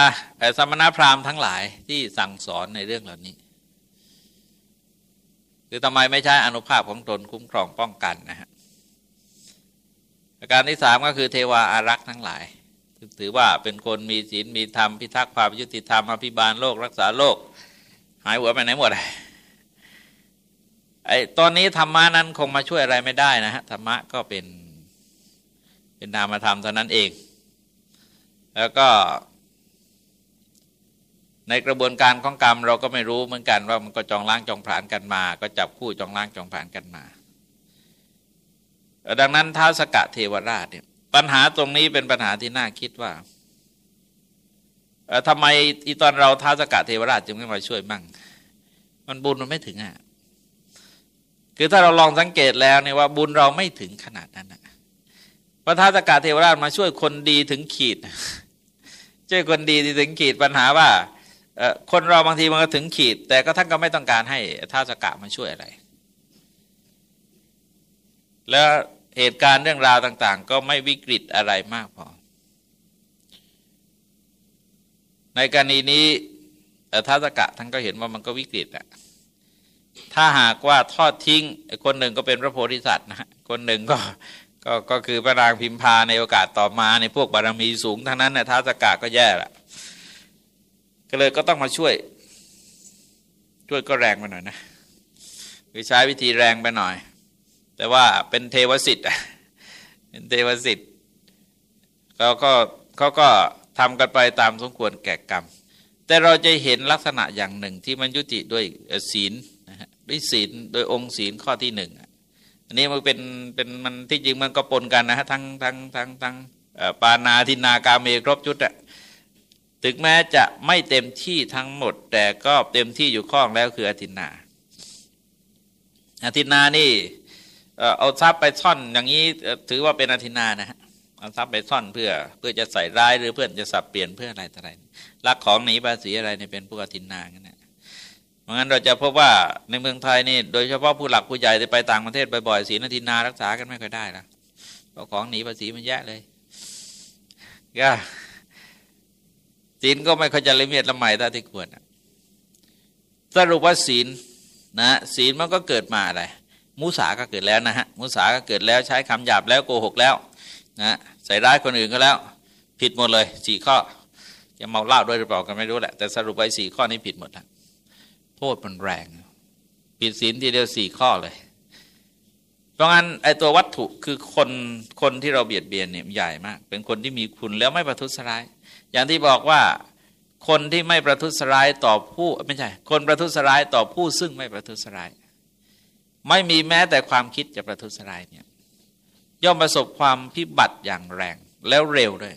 สมณพราหมณ์ทั้งหลายที่สั่งสอนในเรื่องเหล่านี้คือทำไมไม่ใช้อนุภาพของตนคุ้มครองป้องกันนะฮะประการที่สามก็คือเทวาอารักษ์ทั้งหลาย ถือว่าเป็นคนมีศีลมีธรรมพิทักษ์ความยุติธรรมอภิบาลโลกรักษาโลก หายหัวไปไหนหมดไอ้ตอนนี้ธรรมะนั้นคงมาช่วยอะไรไม่ได้นะฮะธรรมะก็เป็นเป็นนามธรรมเท่านั้นเอง แล้วก็ ในกระบวนการของกรรมเราก็ไม่รู้เหมือนกันว่ามันก็จองล้างจองผลานกันมา ก็จับคู่จองล้างจองผลานกันมา ดังนั้นท้าวสกะเทวราชเนี่ยปัญหาตรงนี้เป็นปัญหาที่น่าคิดว่าทำไมอีตอนเราท้าวสกะเทวราชจึงไม่มาช่วยมั่ง มันบุญมันไม่ถึงอะคือถ้าเราลองสังเกตแล้วเนี่ยว่าบุญเราไม่ถึงขนาดนั้นนะพระท้าวสกะเทวราชมาช่วยคนดีถึงขีดช่วยคนดีถึงขีดปัญหาว่า คนเราบางทีมันก็ถึงขีด แต่ก็ท่านก็ไม่ต้องการให้ท้าสกะมาช่วยอะไร แล้วเหตุการณ์เรื่องราวต่าง ๆ ก็ไม่วิกฤตอะไรมากพอ ในกรณีนี้ท้าสกะท่านก็เห็นว่ามันก็วิกฤตอะถ้าหากว่าทอดทิ้ง คนหนึ่งก็เป็นพระโพธิสัตว์นะคนหนึ่งก็ก็ก็คือพระนางพิมพาในโอกาสต่อมาในพวกบารมีสูงทั้งนั้นนะท้าสกะก็แย่ละ ก็เลยก็ต้องมาช่วย ช่วยก็แรงไปหน่อยนะคือใช้วิธีแรงไปหน่อย แต่ว่าเป็นเทวสิทธิ์เป็นเทวสิทธิ์เขาก็เขาก็ทำกันไปตามสมควรแก่กรรม แต่เราจะเห็นลักษณะอย่างหนึ่งที่มันยุติด้วยศีลนะฮะด้วยศีลโดยองค์ศีลข้อที่หนึ่งอันนี้มันเป็นเป็นมันที่จริงมันก็ปนกันนะฮะทั้งทั้งทั้งทั้งปานาทินากาเมครบจุดอะ ถึงแม้จะไม่เต็มที่ทั้งหมด แต่ก็เต็มที่อยู่ข้องแล้วคืออธินาอธินานี่เอาทรัพย์ไปซ่อนอย่างนี้ถือว่าเป็นอธินานะฮะเอาทรัพย์ไปซ่อนเพื่อเพื่อจะใส่ร้ายหรือเพื่อจะสับเปลี่ยนเพื่ออะไรต่ออะไรลักของหนีภาษีอะไรเนี่ยเป็นพวกอธินางั้นนะเพราะงั้นเราจะพบว่าในเมืองไทยนี่โดยเฉพาะผู้หลักผู้ใหญ่ที่ไปต่างประเทศบ่อยๆศีลอธินารักษากันไม่ค่อยได้ละเพราะของหนีภาษีมันแย่เลยก็ ศีลก็ไม่ค่อยจะละเมียดละไมเท่าที่ควรสรุปว่าศีลนะศีลมันก็เกิดมาอะไรมุสาก็เกิดแล้วนะฮะมุสาก็เกิดแล้วใช้คำหยาบแล้วโกหกแล้วนะใส่ร้ายคนอื่นก็แล้ว ผิดหมดเลยสี่ข้อจะเมาเหล้าด้วยหรือเปล่ากันไม่รู้แหละแต่สรุปไปสี่ข้อนี้ผิดหมดแล้วโทษมันแรงผิดศีลทีเดียวสี่ข้อเลย เพราะงั้นไอ้ตัววัตถุคือคนคนที่เราเบียดเบียนเนี่ยใหญ่มาก เป็นคนที่มีคุณแล้วไม่ประทุษร้าย อย่างที่บอกว่าคนที่ไม่ประทุษร้ายต่อผู้ไม่ใช่คนประทุษร้ายต่อผู้ซึ่งไม่ประทุษร้าย ไม่มีแม้แต่ความคิดจะประทุษร้ายเนี่ยย่อมประสบความพิบัติอย่างแรงแล้วเร็วด้วย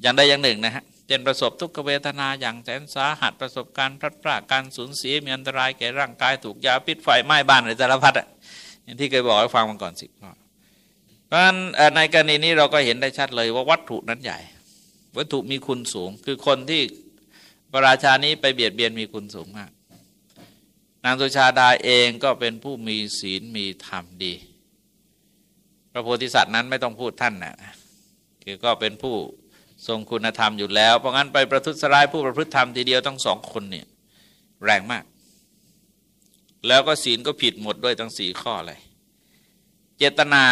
อย่างใดอย่างหนึ่งนะฮะเจนประสบทุกขเวทนาอย่างแสนสาหัสประสบการพลัดพรากการสูญเสียมีอันตรายแก่ร่างกายถูกยาพิษไฟไหม้บ้านหรือสารพัดอะอย่างที่เคยบอกให้ฟังมาก่อนสิเพราะฉะนั้นในกรณีนี้เราก็เห็นได้ชัดเลยว่าวัตถุนั้นใหญ่ วัตถุมีคุณสูง คือคนที่พระราชานี้ไปเบียดเบียนมีคุณสูงมาก นางสุชาดาเองก็เป็นผู้มีศีลมีธรรมดี พระโพธิสัตว์นั้นไม่ต้องพูดท่านนะคือก็เป็นผู้ทรงคุณธรรมอยู่แล้ว เพราะงั้นไปประทุษร้ายผู้ประพฤติธรรมทีเดียวต้องสองคนเนี่ยแรงมาก แล้วก็ศีลก็ผิดหมดด้วยทั้งสี่ข้อเลย เจตนา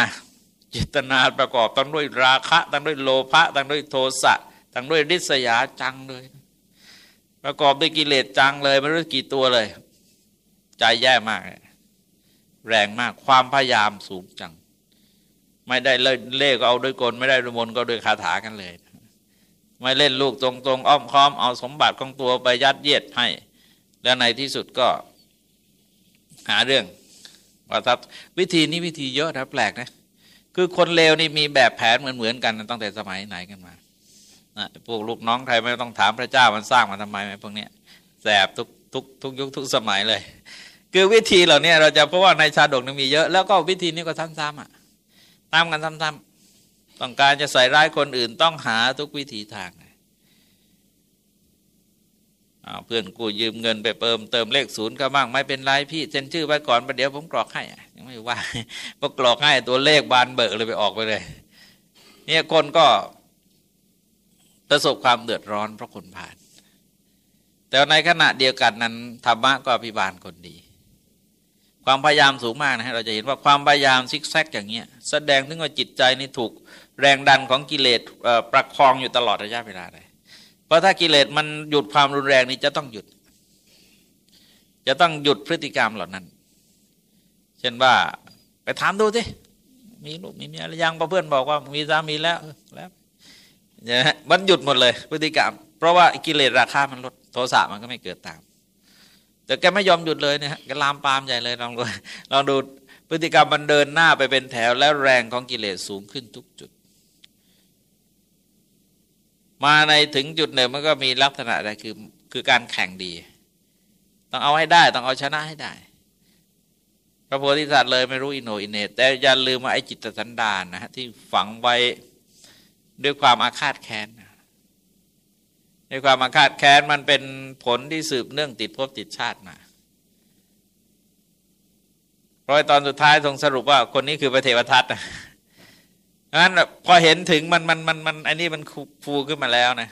เจตนาประกอบตั้งด้วยราคะตั้งด้วยโลภะตั้งด้วยโทสะ ตั้งด้วยริษยาจังเลย ประกอบด้วยกิเลสจังเลยไม่รู้กี่ตัวเลย ใจแย่มาก แรงมากความพยายามสูงจัง ไม่ได้เล่ก็เอาด้วยกลไม่ได้รมนก็ด้วยคาถากันเลย ไม่เล่นลูกตรงๆ อ้อมค้อมเอาสมบัติของตัวไปยัดเยียดให้ แล้วในที่สุดก็ หาเรื่องว่าทับวิธีนี้วิธีเยอะนะแปลกนะคือคนเลวนี่มีแบบแผนเหมือนๆกันตั้งแต่สมัยไหนกันมา นะพวกลูกน้องใครไม่ต้องถามพระเจ้ามันสร้างมาทำไมไหมพวกเนี้ยแสบทุกทุกทุกยุคทุกสมัยเลย คือวิธีเหล่านี้เราจะเพราะว่าในชาดกนี่มีเยอะ แล้วก็วิธีนี้ก็ซ้ำๆอะตามกันซ้ำๆต้องการจะใส่ร้ายคนอื่นต้องหาทุกวิธีทางเพื่อนกูยืมเงินไปเติมเติมเลขศูนย์ก็บ้างไม่เป็นไรพี่เซ็นชื่อไว้ก่อนประเดี๋ยวผมกรอกให้ยังไม่ว่าพอกรอกให้ตัวเลขบานเบิกเลยไปออกไปเลย เนี่ยคนก็ ประสบความเดือดร้อนเพราะคนผ่าน แต่ในขณะเดียวกันนั้นธรรมะก็อภิบาลคนดี ความพยายามสูงมากนะฮะเราจะเห็นว่าความพยายามซิกแซกอย่างเงี้ยแสดงถึงว่าจิตใจนี่ถูกแรงดันของกิเลสประคองอยู่ตลอดระยะเวลาเลยเพราะถ้ากิเลสมันหยุดความรุนแรงนี้จะต้องหยุด จะต้องหยุดพฤติกรรมเหล่านั้น เช่นว่าไปถามดูสิมีลูกมีเมียหรือยังเพื่อนบอกว่ามีสามีแล้วแล้ว นี่ยมันหยุดหมดเลยพฤติกรรม เพราะว่ากิเลสราคามันลดโทสะมันก็ไม่เกิดตาม แต่แกไม่ยอมหยุดเลยเนะฮะแกลามปามใหญ่เลยลองดูลองดูพฤติกรรมมันเดินหน้าไปเป็นแถวแล้วแรงของกิเลสสูงขึ้นทุกจุด มาในถึงจุดหนึ่งมันก็มีลักษณะอะไรคือคือการแข่งดี ต้องเอาให้ได้ต้องเอาชนะให้ได้พระโพธิสัตว์เลยไม่รู้อินโนอินเนตแต่อย่าลืมว่าไอ้จิตสันดานนะฮะที่ฝังไว้ ด้วยความอาฆาตแค้นในความอาฆาตแค้นมันเป็นผลที่สืบเนื่องติดภพติดชาติมาเพราะตอนสุดท้ายทรงสรุปว่าคนนี้คือพระเทวทัตนะงั้นพอเห็นถึงมันมันมันมันอันนี้มันฟูขึ้นมาแล้วนะ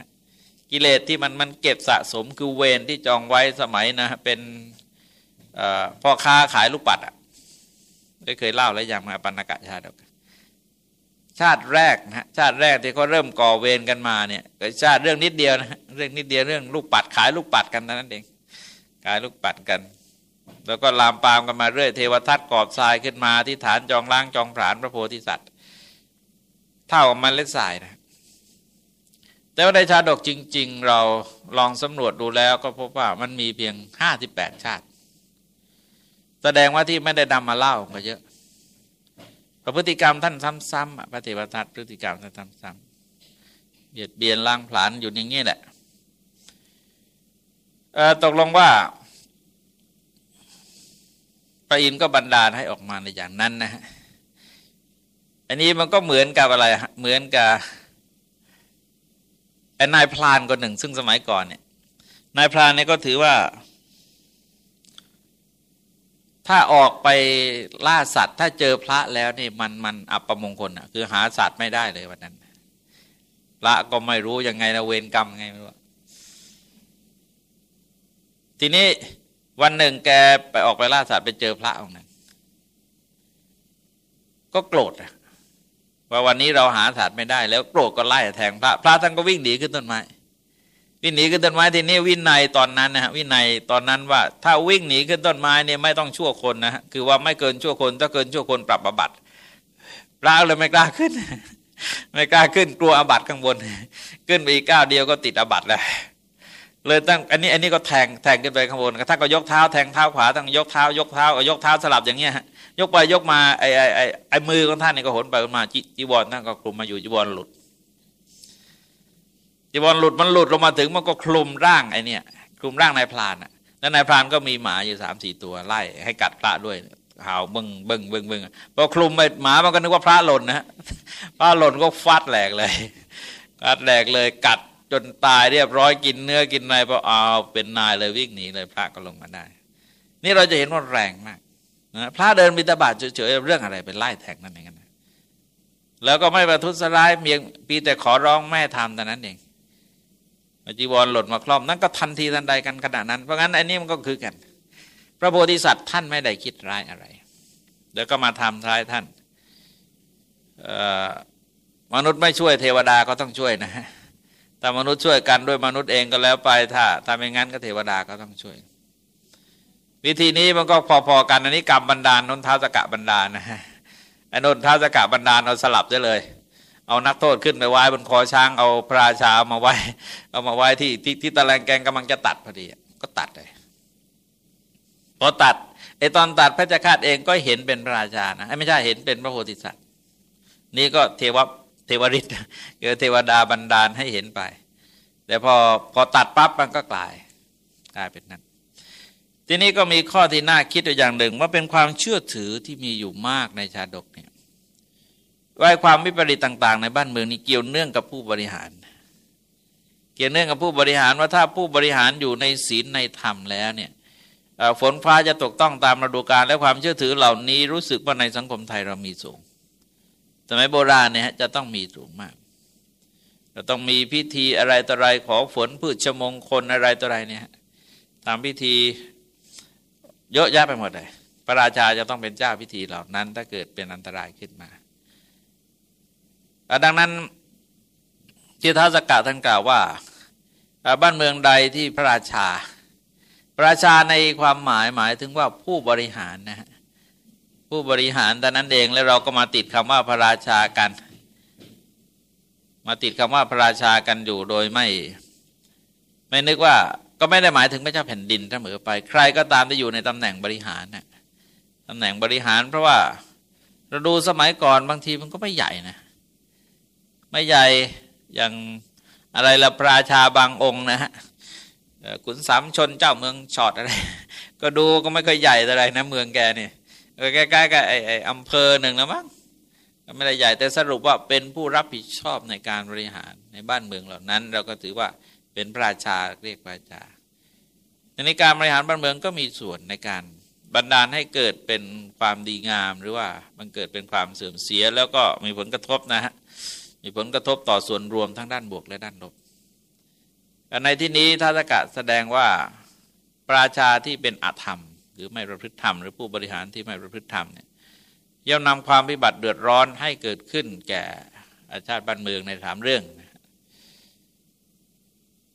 กิเลสที่มันมันเก็บสะสมคือเวรที่จองไว้สมัยนะเป็นพ่อค้าขายลูกปัดอะได้เคยเล่าแล้วยังมาปันกะชาดก ชาติแรกนะชาติแรกที่เขาเริ่มก่อเวรกันมาเนี่ยชาติเรื่องนิดเดียวนะเรื่องนิดเดียวเรื่องลูกปัดขายลูกปัดกันนั่นเองขายลูกปัดกัน แล้วก็ลามปามกันมาเรื่อยเทวทัตกอบทรายขึ้นมาที่ฐานจองล่างจองผานพระโพธิสัตว์เท่ากับมันเล็ดสายนะแต่ว่าในชาดกจริง ๆ เราลองสำรวจดูแล้วก็พบว่ามันมีเพียงห้าสิบแปดชาติ แสดงว่าที่ไม่ได้นำมาเล่าก็เยอะ พฤติกรรมท่านซ้ำๆพระเทวทัตพฤติกรรมท่านซ้ำๆเบียดเบียนล่างผลาญอยู่อย่างนี้แหละตกลงว่าพระอินทร์ก็บันดาลให้ออกมาในอย่างนั้นนะฮะอันนี้มันก็เหมือนกับอะไรเหมือนกับไอ้นายพรานคนหนึ่ง ซึ่งสมัยก่อนเนี่ยนายพรานเนี่ยก็ถือว่า ถ้าออกไปล่าสัตว์ ถ้าเจอพระแล้วนี่มันมันอับประมงคลอะ คือหาสัตว์ไม่ได้เลยวันนั้น พระก็ไม่รู้ยังไงนะเวรกรรมไงไม่รู้ทีนี้วันหนึ่งแกไปออกไปล่าสัตว์ไปเจอพระองค์นั้นก็โกรธว่าวันนี้เราหาสัตว์ไม่ได้ แล้วโกรธก็ไล่แทงพระ พระท่านก็วิ่งหนีขึ้นต้นไม้ วิ่งหนีขึ้นต้นไม้ทีนี้วินัยตอนนั้นนะฮะวินัยตอนนั้นว่า ถ้าวิ่งหนีขึ้นต้นไม้เนี่ยไม่ต้องชั่วคนนะฮะคือว่าไม่เกินชั่วคนถ้าเกินชั่วคนปรับอบัตพระเลยไม่กล้าขึ้น ไม่กล้าขึ้นกลัวอบัตข้างบน ขึ้นไปอีกก้าวเดียวก็ติดอบัตแล้วเลยตั้งอันนี้อันนี้ก็แทงแทงขึ้นไปข้างบนถ้าก็ยกเท้าแทงเท้าขวาตั้งยกเท้ายกเท้ายกเท้าสลับอย่างเงี้ยฮะยกไปยกมาไอ้ไอ้ไอ้มือของท่านนี่ก็หนไปมาจีวรท่านก็กลุ่มมาอยู่จีวรหลุด จีวรหลุดมันหลุดลงมาถึงมันก็คลุมร่างไอเนี่ยคลุมร่างนายพรานอะแล้วนายพรานก็มีหมาอยู่สามสี่ตัวไล่ให้กัดพระด้วยหาวบึ้งบึ้งบึ้งบึ้งพอคลุมไปหมามันก็นึกว่าพระหล่นนะพระหล่นก็ฟัดแหลกเลยฟัดแหลกเลยกัดจนตายเรียบร้อยกินเนื้อกินอะไรพอเอาเป็นนายเลยวิ่งหนีเลยพระก็ลงมาได้ นี่เราจะเห็นว่าแรงมากนะพระเดินบิณฑบาตเฉยๆเรื่องอะไรเป็นไล่แทงนั่นเองนะแล้วก็ไม่ประทุษร้ายเมียงปีแต่ขอร้องแม่ทำแต่นั้นเอง จีวรหล่นมาคล่อมนั่นก็ทันทีทันใดกันขนาดนั้น เพราะงั้นอันนี้มันก็คือกัน พระโพธิสัตว์ท่านไม่ได้คิดร้ายอะไรเดี๋ยวก็มาทำท้ายท่านมนุษย์ไม่ช่วยเทวดาก็ต้องช่วยนะแต่มนุษย์ช่วยกันด้วยมนุษย์เองก็แล้วไปถ้าถ้าไม่งั้นก็เทวดาก็ต้องช่วย วิธีนี้มันก็พอๆกันอันนี้กรรมบันดาลนนท้าสกะบันดาลนะไอ้นนท้าสกะบันดาลเอาสลับได้เลย เอานักโทษขึ้นไปไว้บนคอช้างเอาพระราชามาไว้ เอามาไว้ที่ที่ที่ตะแลงแกงกำลังจะตัดพอดีก็ตัดเลยพอตัดไอตอนตัดพระเจ้าคาดเองก็เห็นเป็นพระราชานะไม่ใช่เห็นเป็นพระโพธิสัตว์นี่ก็เทวเทวริตคือเทวดาบันดาลให้เห็นไป แต่พอพอตัดปั๊บมันก็กลายกลายเป็นนั้น ทีนี้ก็มีข้อที่น่าคิดอย่างหนึ่ง ว่าเป็นความเชื่อถือที่มีอยู่มากในชาดกเนี่ย ว่าความวิปริตต่าง ๆ ในบ้านเมืองนี้เกี่ยวเนื่องกับผู้บริหาร เกี่ยวเนื่องกับผู้บริหารว่าถ้าผู้บริหารอยู่ในศีลในธรรมแล้วเนี่ยฝนฟ้าจะตกต้องตามฤดูกาลและความเชื่อถือเหล่านี้รู้สึกว่าในสังคมไทยเรามีสูงสมัยโบราณเนี่ยจะต้องมีสูงมากจะต้องมีพิธีอะไรต่ออะไรขอฝนพืชชมงคลอะไรต่ออะไรเนี่ยทำพิธีเยอะแยะไปหมดเลยพระราชาจะต้องเป็นเจ้าพิธีเหล่านั้น ถ้าเกิดเป็นอันตรายขึ้นมา ดังนั้นที่ท้าสกาท่านกล่าวว่า บ้านเมืองใดที่พระราชาประราชาในความหมายหมายถึงว่าผู้บริหารนะฮะผู้บริหารแต่นั้นเองแล้วเราก็มาติดคำว่าพระราชากัน มาติดคำว่าพระราชากันอยู่โดยไม่ ไม่นึกว่าก็ไม่ได้หมายถึงพระเจ้าแผ่นดินเสมอไป ใครก็ตามที่อยู่ในตำแหน่งบริหารนะตำแหน่งบริหารเพราะว่าเราดูสมัยก่อนบางทีมันก็ไม่ใหญ่นะ ไม่ใหญ่อย่างอะไรละพระราชาบางองค์นะฮะขุนสามชนเจ้าเมืองชอดอะไร ก็ดูก็ไม่ค่อยใหญ่อะไรนะเมืองแกเนี่ยใกล้ๆกับไอ้ไอ้อำเภอหนึ่งแล้วมั้งก็ไม่ได้ใหญ่แต่สรุปว่าเป็นผู้รับผิดชอบในการบริหารในบ้านเมืองเหล่านั้น เราก็ถือว่าเป็นพระราชาเรียกพระราชาในการบริหารบ้านเมืองก็มีส่วนในการบันดาลให้เกิดเป็นความดีงามหรือว่ามันเกิดเป็นความเสื่อมเสียแล้วก็มีผลกระทบนะฮะ มีผลกระทบต่อส่วนรวมทั้งด้านบวกและด้านลบในที่นี้ท้าสกะแสดงว่าประชาที่เป็นอธรรม หรือไม่ประพฤติธรรม หรือผู้บริหารที่ไม่ประพฤติธรรมเนี่ยย่อมนำความพิบัติเดือดร้อนให้เกิดขึ้นแก่ชาติบ้านเมืองในสามเรื่อง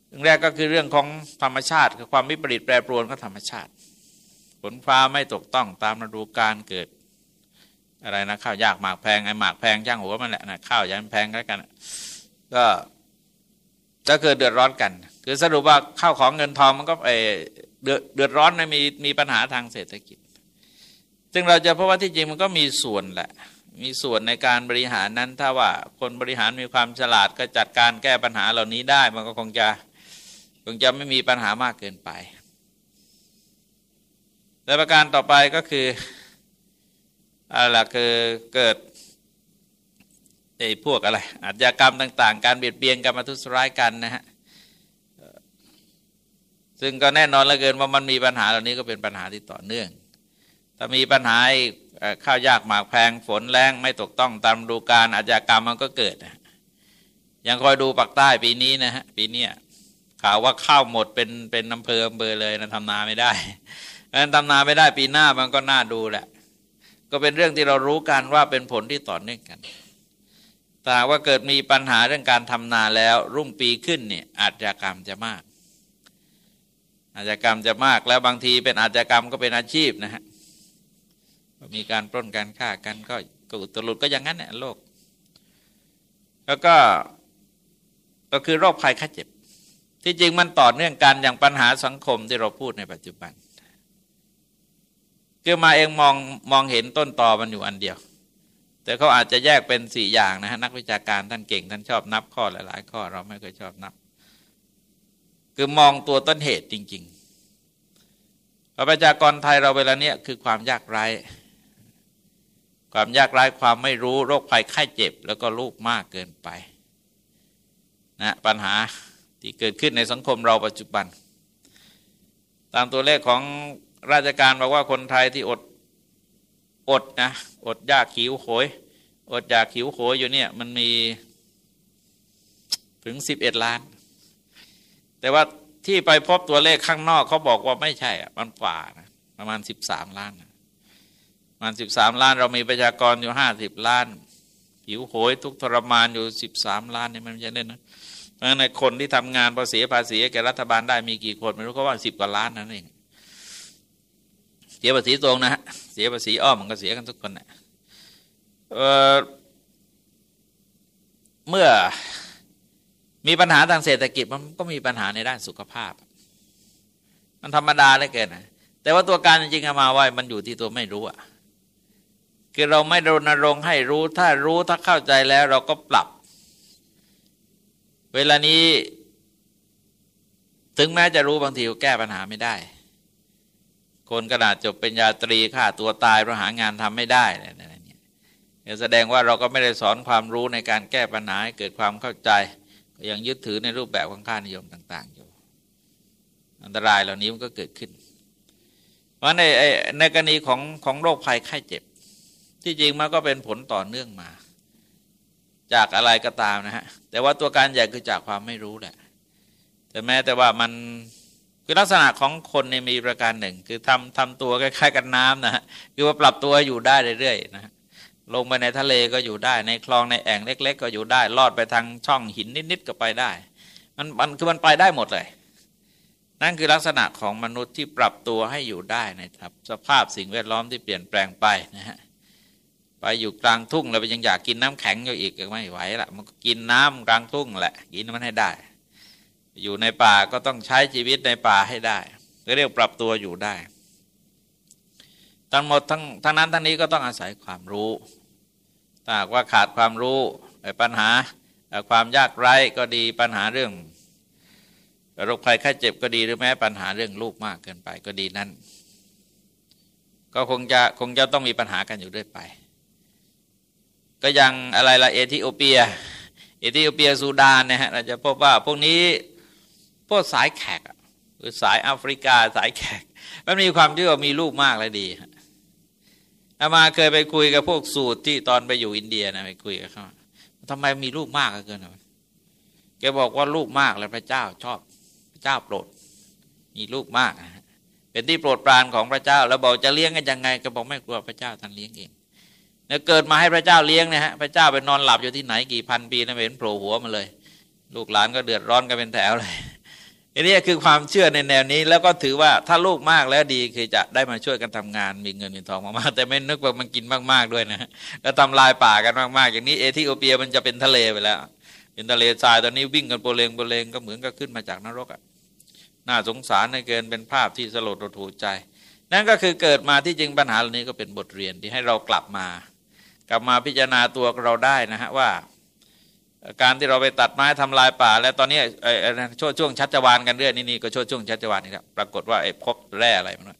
เรื่องแรกก็คือเรื่องของธรรมชาติคือความวิปริตแปรปรวนของธรรมชาติ ฝนฟ้าไม่ตกต้องตามฤดูกาลเกิด อะไรนะข้าวยากหมากแพงไอ้หมากแพงจ้างหัวมันแหละนะข้าวยังแพงแล้วกัน ก็จะเกิดเดือดร้อนกัน คือสรุปว่าข้าวของเงินทองมันก็เดือดเดือดร้อนมีมีปัญหาทางเศรษฐกิจ ซึ่งเราจะพบว่าที่จริงมันก็มีส่วนแหละ มีส่วนในการบริหารนั้นถ้าว่าคนบริหารมีความฉลาดก็จัดการแก้ปัญหาเหล่านี้ได้ มันก็คงจะคงจะไม่มีปัญหามากเกินไป และประการต่อไปก็คือ อะไรคือเกิดไอ้พวกอะไรอาชญากรรมต่าง ๆ การเบียดเบียนกันมาทุสร้ายกันนะฮะซึ่งก็แน่นอนเหลือเกินว่ามันมีปัญหาเหล่านี้ก็เป็นปัญหาที่ต่อเนื่อง ถ้ามีปัญหาข้าวยากหมากแพงฝนแรงไม่ตกต้องตามดูการอาชญากรรมมันก็เกิดยังคอยดูปักใต้ปีนี้นะฮะปีนี้ข่าวว่าข้าวหมดเป็นเป็นอำเภออำเภอเลยนะทำนาไม่ได้นั้นทำนาไม่ได้ปีหน้ามันก็น่าดูแหละ ก็เป็นเรื่องที่เรารู้กันว่าเป็นผลที่ต่อเนื่องกันแต่ว่าเกิดมีปัญหาเรื่องการทำนาแล้วรุ่งปีขึ้นเนี่ยอาชญากรรมจะมาก อาชญากรรมจะมากแล้วบางทีเป็นอาชญากรรมก็เป็นอาชีพนะฮะมีการปล้นการฆ่ากันก็ก็อุตลุดก็อย่างนั้นเนี่ยโลก แล้วก็ก็คือโรคภัยไข้เจ็บ ที่จริงมันต่อเนื่องกันอย่างปัญหาสังคมที่เราพูดในปัจจุบัน คือมาเองมองมองเห็นต้นตอมันอยู่อันเดียว แต่เขาอาจจะแยกเป็นสี่อย่างนะฮะนักวิชาการท่านเก่งท่านชอบนับข้อหลาย ๆ ข้อเราไม่เคยชอบนับ คือมองตัวต้นเหตุจริงๆประชากรไทยเราเวลาเนี้ยคือความยากไร้ความยากไร้ความไม่รู้โรคภัยไข้เจ็บ แล้วก็ลูกมากเกินไปนะปัญหาที่เกิดขึ้นในสังคมเราปัจจุบัน ตามตัวเลขของ ราชการบอกว่าคนไทยที่อดอดนะอดยากขิวโขย อดอยากขิวโขยอยู่เนี่ย มันมีถึงสิบเอ็ดล้าน แต่ว่าที่ไปพบตัวเลขข้างนอกเขาบอกว่าไม่ใช่อะมันกว่านะประมาณสิบสามล้านประมาณสิบสามล้าน เรามีประชากรอยู่ห้าสิบล้าน หิวโหย ทุกทรมานอยู่สิบสามล้านนี่มันจะเล่นนะเพราะฉะนั้นคนที่ทำงานภาษีภาษีแก่รัฐบาลได้มีกี่คนไม่รู้เขาว่าสิบกว่าล้านนั่นเอง เสียภาษีตรงนะฮะเสียภาษีอ้อมมันก็เสียกันทุกคนนะเเมื่อมีปัญหาทางเศรษฐกิจมันก็มีปัญหาในด้านสุขภาพ มันธรรมดาเลยเกินนะแต่ว่าตัวการจริงๆมาว่ามันอยู่ที่ตัวไม่รู้อะคือเราไม่รณรงค์ให้รู้ ถ้ารู้ถ้าเข้าใจแล้วเราก็ปรับ เวลานี้ ถึงแม้จะรู้บางทีก็แก้ปัญหาไม่ได้ คนกระดาษจบเป็นยาตรีฆ่าตัวตายเพราะหางานทำไม่ได้อะไรเนี่ยแสดงว่าเราก็ไม่ได้สอนความรู้ในการแก้ปัญหาให้เกิดความเข้าใจยังยึดถือในรูปแบบของค่านิยมต่าง ๆ อยู่ อันตรายเหล่านี้มันก็เกิดขึ้น เพราะในในกรณีของของโรคภัยไข้เจ็บ ที่จริงมันก็เป็นผลต่อเนื่องมา จากอะไรก็ตามนะฮะแต่ว่าตัวการใหญ่คือจากความไม่รู้แหละ แต่แม้แต่ว่ามัน คือลักษณะของคนในมีประการหนึ่ง คือทำทำตัวคล้ายๆกันน้ำนะฮะคือว่าปรับตัวอยู่ได้เรื่อยๆนะฮะลงไปในทะเลก็อยู่ได้ในคลองในแอ่งเล็ก ๆ ก็อยู่ได้ลอดไปทางช่องหินนิดๆก็ไปได้ มันมันคือมันไปได้หมดเลยนั่นคือลักษณะของมนุษย์ที่ปรับตัวให้อยู่ได้ในสภาพสิ่งแวดล้อมที่เปลี่ยนแปลงไปนะฮะไปอยู่กลางทุ่งแล้วยังอยากกินน้ำแข็งอยู่อีกก็ไม่ไหวละมันก็กินน้ำกลางทุ่งแหละกินมันให้ได้ อยู่ในป่าก็ต้องใช้ชีวิตในป่าให้ได้เรียกปรับตัวอยู่ได้ ทั้งหมดทั้งทั้งนั้นทั้งนี้ก็ต้องอาศัยความรู้ถ้าว่าขาดความรู้ปัญหาความยากไร้ก็ดีปัญหาเรื่องโรคภัยไข้เจ็บก็ดีหรือแม้ปัญหาเรื่องลูกมากเกินไปก็ดีนั้น ก็คงจะคงจะต้องมีปัญหากันอยู่ด้วยไป ก็ยังอะไรละเอธิโอเปีย เอธิโอเปียซูดานนะฮะเราจะพบว่าพวกนี้ พวกสายแขกหรือสายแอฟริกาสายแขก มันมีความที่ว่ามีลูกมากและดีอามาเคยไปคุยกับพวกสูตรที่ตอนไปอยู่อินเดียนะไปคุยกับเขาทำไมมีลูกมากเกินแกบอกว่าลูกมากแล้วพระเจ้าชอบพระเจ้าโปรด มีลูกมากเป็นที่โปรดปรานของพระเจ้า แล้วบอกจะเลี้ยงกันยังไง ก็บอกไม่กลัวพระเจ้าท่านเลี้ยงเองเนี่ยเกิดมาให้พระเจ้าเลี้ยงเนี่ยฮะพระเจ้าไปนอนหลับอยู่ที่ไหนกี่พันปีนะเห็นโผล่หัวมาเลย ลูกหลานก็เดือดร้อนกันเป็นแถวเลย อันนี้คือความเชื่อในแนวนี้ แล้วก็ถือว่าถ้าลูกมากแล้วดีคือจะได้มาช่วยกันทำงาน มีเงินมีทองมากๆแต่ไม่นึกว่ามันกินมากๆด้วยนะแล้วทำลายป่ากันมากๆ อย่างนี้เอธิโอเปียมันจะเป็นทะเลไปแล้ว เป็นทะเลทรายตอนนี้วิ่งกันโปเลงโปเลงก็เหมือนกับขึ้นมาจากนรกอะน่าสงสารในเกินเป็นภาพที่สลดหดหูใจ นั่นก็คือเกิดมาที่จริงปัญหาเหล่านี้ก็เป็นบทเรียนที่ให้เรากลับมา กลับมาพิจารณาตัวเราได้นะฮะว่า การที่เราไปตัดไม้ทำลายป่า แล้วตอนนี้ช่วงช่วงชัชวานกันเรื่อยนี่นี่ก็ช่วงช่วงชัชวานนี่ครับปรากฏว่าไอ้พบแร่อะไรมัน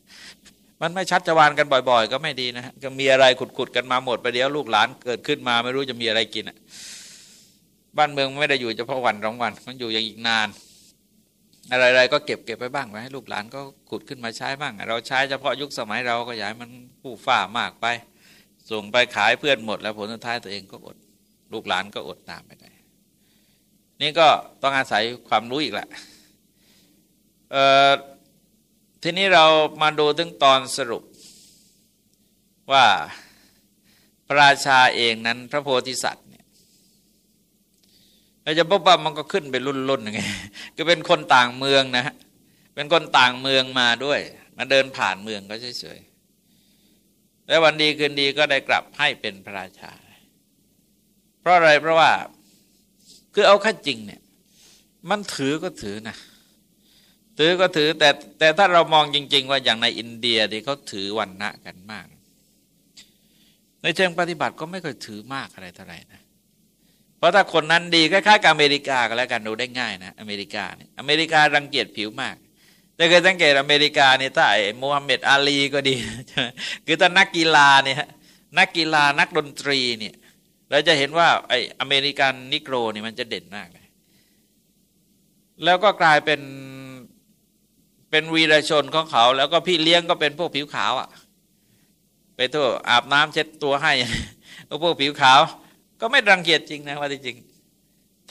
มันไม่ชัชวานกันบ่อย ๆ ก็ไม่ดีนะฮะก็มีอะไรขุดๆกันมาหมดไปเดี๋ยวลูกหลานเกิดขึ้นมาไม่รู้จะมีอะไรกินอะบ้านเมืองไม่ได้อยู่เฉพาะวันสองวันมันอยู่อย่างอีกนาน อะไรๆก็เก็บเก็บไปบ้างไว้ให้ลูกหลานก็ขุดขึ้นมาใช้บ้าง เราใช้เฉพาะยุคสมัยเราก็ย่าให้มันผู้ฝ้ามากไป ส่งไปขายเพื่อนหมด แล้วผลสุดท้ายตัวเองก็อด ลูกหลานก็อดตามไปได้ นี่ก็ต้องอาศัยความรู้อีกแหละทีนี้เรามาดูถึงตอนสรุปว่าพระราชาเองนั้นพระโพธิสัตว์เนี่ยเราจะพบว่ามันก็ขึ้นไปรุ่นๆยังไงก็เป็นคนต่างเมืองนะเป็นคนต่างเมืองมาด้วย มาเดินผ่านเมืองก็เฉยๆแล้ววันดีคืนดีก็ได้กลับให้เป็นพระราชา เพราะอะไรเพราะว่า คือเอาข้าจริงเนี่ย มันถือก็ถือนะถือก็ถือแต่แต่ถ้าเรามองจริง ๆ ว่าอย่างในอินเดียที่เขาถือวันณะกันมาก ในเชิงปฏิบัติก็ไม่เคยถือมากอะไรเท่าไหร่นะเพราะถ้าคนนั้นดีคล้ายๆกับอเมริกาก็แล้วกันดูได้ง่ายนะอเมริกาเนี่ยอเมริการังเกียจผิวมากแต่เคยสังเกตอเมริกาเนี่ยถ้าไอ้โมฮัมเหม็ดอาลีก็ดีคือถ้านักกีฬาเนี่ยนักกีฬานักดนตรีเนี่ย เราจะเห็นว่าไออเมริกันนิโกรนี่มันจะเด่นมากเลยแล้วก็กลายเป็นเป็นวีรชนของเขา แล้วก็พี่เลี้ยงก็เป็นพวกผิวขาวอะ่ะ ไปตัวอาบน้ำเช็ดตัวให้พวกผิวขาว ก็ไม่รังเกียจจริงนะว่าจริง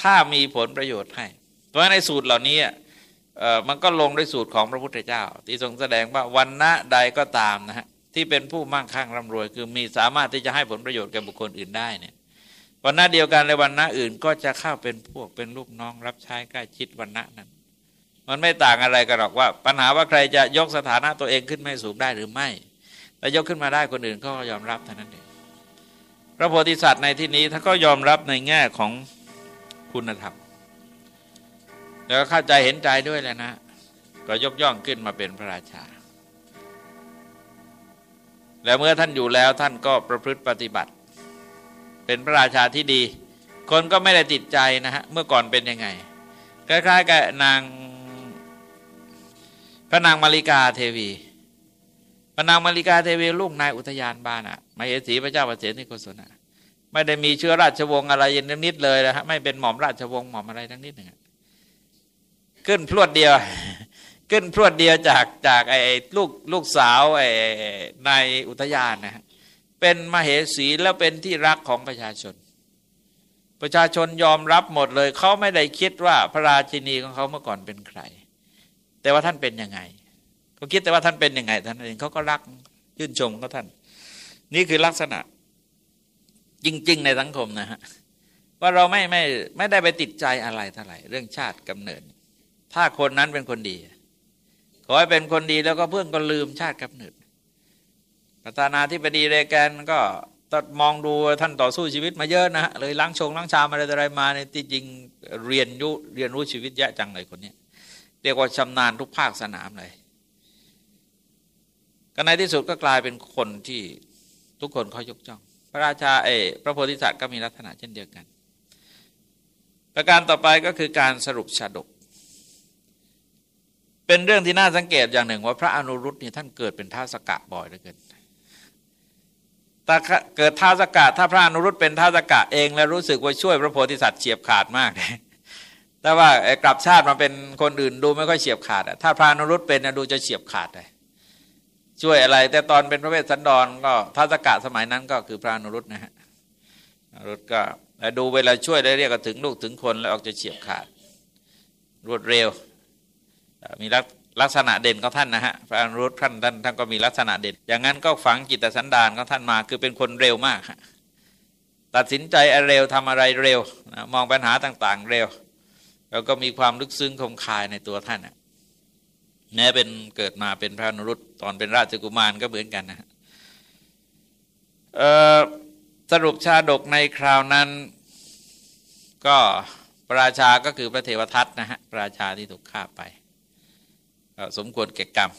ถ้ามีผลประโยชน์ให้ เพราะในสูตรเหล่านี้มันก็ลงด้วยสูตรของพระพุทธเจ้า ที่ทรงแสดงว่าวันณะใดก็ตามนะฮะที่เป็นผู้มั่งคั่งร่ำรวย คือมีสามารถที่จะให้ผลประโยชน์แก่บุคคลอื่นได้เนี่ย วันณะเดียวกันในวันณะอื่นก็จะเข้าเป็นพวกเป็นลูกน้อง รับใช้ใกล้ชิดวันณะนั้น มันไม่ต่างอะไรกันหรอกว่า ปัญหาว่าใครจะยกสถานะตัวเองขึ้นไม่สูงได้หรือไม่ แต่ยกขึ้นมาได้คนอื่นก็ยอมรับเท่านั้นเองพระโพธิสัตว์ในที่นี้ท่านก็ยอมรับในแง่ของคุณธรรมแล้วก็เข้าใจเห็นใจด้วยแหละนะ ก็ยกย่องขึ้นมาเป็นพระราชา แล้วเมื่อท่านอยู่แล้วท่านก็ประพฤติปฏิบัติ เป็นพระราชาที่ดี คนก็ไม่ได้ติดใจนะฮะเมื่อก่อนเป็นยังไงคล้ายๆกับนางพระนางมาริกาเทวี พระนางมาริกาเทวีลูกนายอุทยานบ้านอะมาเหสีพระเจ้าประเสนิโกศลไม่ได้มีเชื้อราชวงศ์อะไรยันนิดเลยนะฮะไม่เป็นหม่อมราชวงศ์หม่อมอะไรทั้งนิดหนึ่งขึ้นพรวดเดียว ขึ้นพรวดเดียวจากจากไอ้ลูกลูกสาวไอ้นายอุทยานนะฮะ เป็นมเหสีแล้วเป็นที่รักของประชาชน ประชาชนยอมรับหมดเลย เขาไม่ได้คิดว่าพระราชินีของเขาเมื่อก่อนเป็นใคร แต่ว่าท่านเป็นยังไงเขาคิดแต่ว่าท่านเป็นยังไงท่านเองเขาก็รักชื่นชมเขาท่าน นี่คือลักษณะจริง ๆ ในสังคมนะฮะว่าเราไม่ไม่ไม่ได้ไปติดใจอะไรเท่าไหร่เรื่องชาติกำเนิด ถ้าคนนั้นเป็นคนดี ขอให้เป็นคนดีแล้วก็เพื่อนก็ลืมชาติกำเนิด ประธานาธิบดีเรแกนก็ตัดมองดูท่านต่อสู้ชีวิตมาเยอะนะฮะเลยล้างชงล้างชามอะไรอะไรมาในที่จริงเรียนยุเรียนรู้ชีวิตแยะจังเลยคนนี้เรียกว่าชำนาญทุกภาคสนามเลยก็ในที่สุดก็กลายเป็นคนที่ทุกคนเขายกจ้อง พระราชาเอพระโพธิสัตว์ก็มีลักษณะเช่นเดียวกัน ประการต่อไปก็คือการสรุปชาดก เป็นเรื่องที่น่าสังเกตอย่างหนึ่งว่าพระอนุรุตนี่ท่านเกิดเป็นท้าสกะบ่อยเหลือเกิน แต่เกิดท้าสกะถ้าพระอนุรุตเป็นท้าสกะเองแล้วรู้สึกว่าช่วยพระโพธิสัตว์เฉียบขาดมากเลยแต่ว่ากลับชาติมาเป็นคนอื่นดูไม่ค่อยเฉียบขาดถ้าพระอนุรุตเป็นดูจะเฉียบขาดเลยช่วยอะไร แต่ตอนเป็นพระเวสสันดรก็ท้าสกะสมัยนั้นก็คือพระอนุรุตนะฮะอนุรุตก็ดูเวลาช่วยได้เรียกถึงลูกถึงคนแล้วออกจะเฉียบขาด รวดเร็ว มีลัก ลักษณะเด่นของท่านนะฮะพระอนุรุตท่านท่านท่านก็มีลักษณะเด่น อย่างนั้นก็ฝังจิตสันดานของท่านมา คือเป็นคนเร็วมาก ตัดสินใจเร็วทำอะไรเร็วนะมองปัญหาต่าง ๆ เร็ว แล้วก็มีความลึกซึ้งคมคายในตัวท่านแม้เป็นเกิดมาเป็นพระอนุรุตตอนเป็นราชกุมารก็เหมือนกันนะสรุปชาดกในคราวนั้นก็พระราชาก็คือพระเทวทัตนะฮะพระราชาที่ถูกฆ่าไป สมควรเก็บกรรม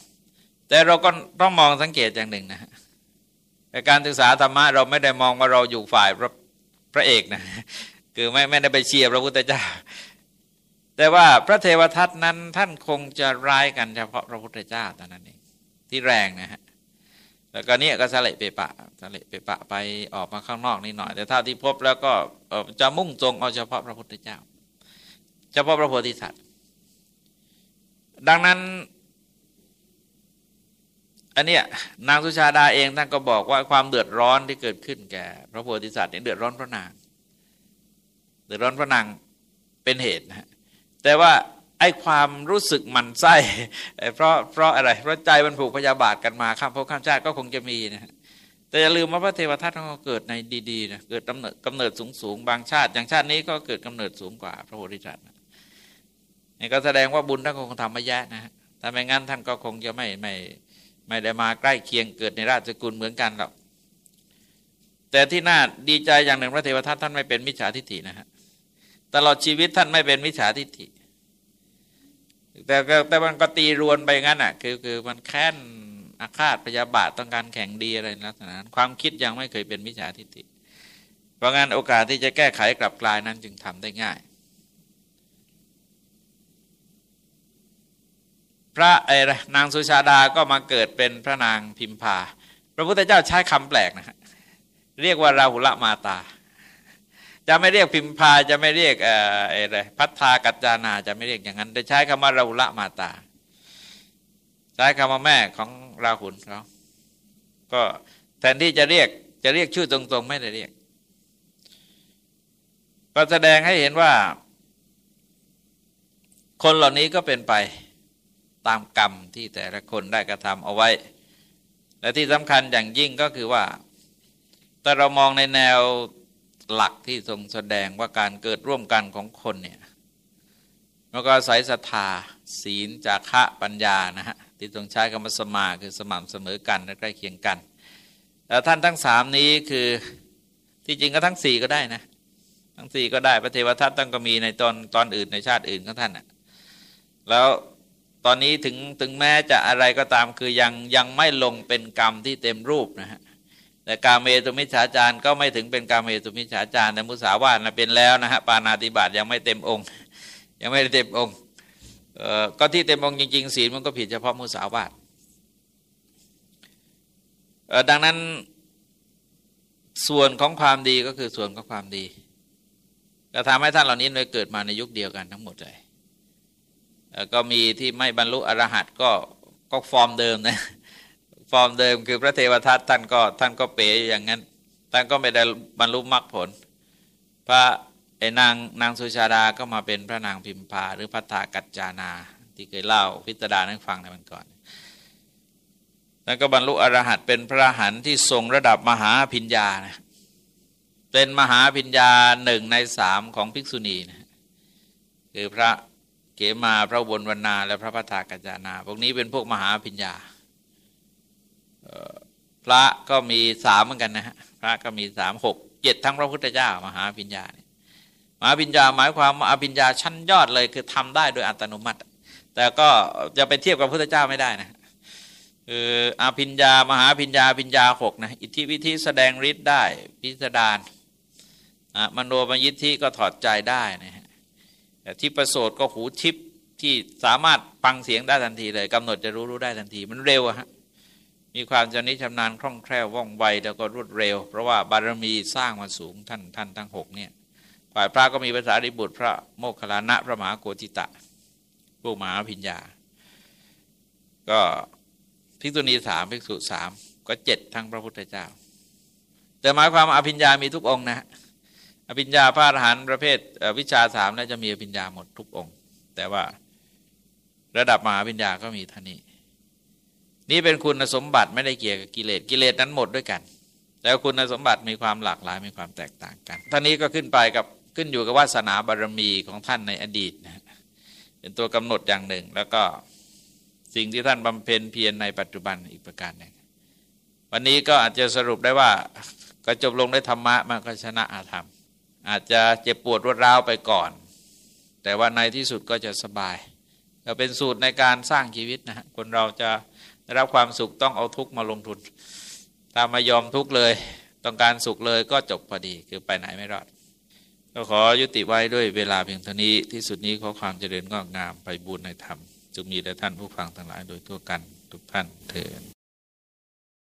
แต่เราก็ต้องมองสังเกตอย่างหนึ่งนะฮะในการศึกษาธรรมะเราไม่ได้มองว่าเราอยู่ฝ่ายพระพระเอกนะคือไม่ไม่ได้ไปเชียร์พระพุทธเจ้า แต่ว่าพระเทวทัตนั้นท่านคงจะร้ายกันเฉพาะพระพุทธเจ้าตอนนั้นเองที่แรงนะฮะแล้วก็เนี่ยก็สละเปปะสละเปปะไปออกมาข้างนอกนิดหน่อย แต่ถ้าที่พบแล้วก็จะมุ่งตรงเอาเฉพาะพระพุทธเจ้า เฉพาะพระโพธิสัตว์ ดังนั้นอันเนี้ยนางสุชาดาเองท่านก็บอกว่าความเดือดร้อนที่เกิดขึ้นแก่ พระโพธิสัตว์เนี่ยเดือดร้อนพระนาง เดือดร้อนพระนางเป็นเหตุนะแต่ว่าไอ้ความรู้สึกมันไส้เพราะเพราะอะไรเพราะใจมันผูกพยาบาทกันมาข้ามภพข้ามชาติก็คงจะมีนะแต่อย่าลืมว่าพระเทวทัตเขาเกิดในดีๆนะเกิดกำเนิดกำเนิดสูงๆบางชาติ อย่างชาตินี้ก็เกิดกำเนิดสูงกว่าพระโพธิสัตว์ นี่ก็แสดงว่าบุญท่านคงทำมาแย่นะฮะถ้าไม่งั้นท่านก็คงจะไม่ไม่ไม่ได้มาใกล้เคียงเกิดในราชสกุลเหมือนกันหรอกแต่ที่น่าดีใจอย่างหนึ่งพระเทวทัตท่านไม่เป็นมิจฉาทิฏฐินะฮะตลอดชีวิตท่านไม่เป็นมิจฉาทิฏฐิ แต่แต่มันก็ตีรวนไปงั้นอะคือคือมันแค้นอาฆาตพยาบาทต้องการแข่งดีอะไรลักษณะนั้นความคิดยังไม่เคยเป็นมิจฉาทิฏฐิ เพราะงั้นโอกาสที่จะแก้ไขกลับกลายนั้นจึงทำได้ง่าย พระไอ้นางสุชาดาก็มาเกิดเป็นพระนางพิมพา พระพุทธเจ้าใช้คำแปลกนะฮะเรียกว่าราหุลมาตา จะไม่เรียกพิมพาจะไม่เรียกอะไรพัฒากัจจานาจะไม่เรียกอย่างนั้นแต่ใช้คำว่าราหุลมาตา ใช้คำว่าแม่ของราหุลเขาก็แทนที่จะเรียกจะเรียกชื่อตรงๆ ไม่ได้เรียก ก็แสดงให้เห็นว่า คนเหล่านี้ก็เป็นไป ตามกรรมที่แต่ละคนได้กระทำเอาไว้ และที่สำคัญอย่างยิ่งก็คือว่า แต่เรามองในแนวหลักที่ทรงแสดงว่าการเกิดร่วมกันของคนเนี่ยมันก็อาศัยศรัทธาศีลจาคะปัญญานะฮะที่ทรงใช้คำว่าสมาคือสม่ำเสมอกันและใกล้เคียงกันแล้วท่านทั้งสามนี้คือที่จริงก็ทั้งสี่ก็ได้นะทั้งสี่ก็ได้พระเทวทัตตั้งก็มีในตอนตอนอื่นในชาติอื่นของท่านอะแล้ว ตอนนี้ถึงถึงแม้จะอะไรก็ตามคือยังยังไม่ลงเป็นกรรมที่เต็มรูปนะฮะแต่การเมตุมิจฉาจารก็ไม่ถึงเป็นการเมตุมิจฉาจารแต่มุสาวาทนะเป็นแล้วนะฮะปานาติบาตยังไม่เต็มองค์ ยังไม่เต็มองค์ก็ที่เต็มองค์จริงๆศีลมันก็ผิดเฉพาะมุสาวาทดังนั้นส่วนของความดีก็คือส่วนของความดีก็ทำให้ท่านเหล่านี้เลยเกิดมาในยุคเดียวกันทั้งหมดเลย ก็มีที่ไม่บรรลุอรหัตก็ก็ฟอร์มเดิมนะฟอร์มเดิมคือพระเทวทัตท่านก็ท่านก็เป๋อย่างนั้นท่านก็ไม่ได้บรรลุมรรคผล พระไอ้นางนางสุชาดาก็มาเป็นพระนางพิมพา หรือพัฒากัจจานา ที่เคยเล่าพิจารณาให้ฟังในวันก่อนแล้วก็บรรลุอรหัตเป็นพระหันที่ทรงระดับมหาพิญญานะเป็นมหาพิญญาหนึ่งในสามของภิกษุณีนะคือพระ เกมาพระบนวรรณาและพระพัฒากัจจานา พวกนี้เป็นพวกมหาพิญญาพระก็มีสามเหมือนกันนะฮะพระก็มีสามหกเจ็ดทั้งพระพุทธเจ้ามหาพิญญาเนี่ยมหาพิญญาหมายความว่าอภิญญาชั้นยอดเลยคือทำได้โดยอัตโนมัติ แต่ก็จะไปเทียบกับพระพุทธเจ้าไม่ได้นะคืออาพิญญามหาพิญญาพิญญาหกนะอิทธิวิธีแสดงฤทธิ์ได้พิสดารมโนมยิทธิก็ถอดใจได้นะฮะ ที่ประโสดก็หูทิพที่สามารถฟังเสียงได้ทันทีเลยกำหนดจะรู้รู้ได้ทันทีมันเร็วฮะมีความชำนิชำนาญคล่องแคล่วว่องไวแล้วก็รวดเร็ว เพราะว่าบารมีสร้างมาสูงท่านท่านทั้งหกเนี่ยฝ่ายพระก็มีภาษาดิบุตรพระโมคคัลลานะพระมหาโกติตะผู้มหาพิญญา ก็ภิกษุณีสามภิกษุสามก็เจ็ดทั้งพระพุทธเจ้า แต่หมายความอภิญญามีทุกองนะ อภิญญาพระอรหันต์ประเภทวิชาสามน่าจะมีอภิญญาหมดทุกองค์ แต่ว่าระดับมหาภิญญาก็มีท่านี้ นี่เป็นคุณสมบัติไม่ได้เกี่ยวกับกิเลสกิเลสนั้นหมดด้วยกัน แล้วคุณสมบัติมีความหลากหลายมีความแตกต่างกันท่านี้ก็ขึ้นไปกับขึ้นอยู่กับวาสนาบารมีของท่านในอดีตนะเป็นตัวกำหนดอย่างหนึ่ง แล้วก็สิ่งที่ท่านบำเพ็ญเพียรในปัจจุบันอีกประการหนึ่งวันนี้ก็อาจจะสรุปได้ว่าก็จบลงด้วยธรรมะมันก็ชนะอาธรรม อาจจะเจ็บปวดรวดร้าวไปก่อน แต่ว่าในที่สุดก็จะสบายก็เป็นสูตรในการสร้างชีวิตนะฮะคนเราจะได้รับความสุขต้องเอาทุกมาลงทุน ถ้ามายอมทุกเลย ต้องการสุขเลยก็จบพอดีคือไปไหนไม่รอด ก็ขอยุติไว้ด้วยเวลาเพียงเท่านี้ที่สุดนี้ขอความเจริญงอกงามไปบูรณนธรรมจงมีแด่ท่านผู้ฟังทั้งหลายโดยทั่วกันทุกท่านเถิด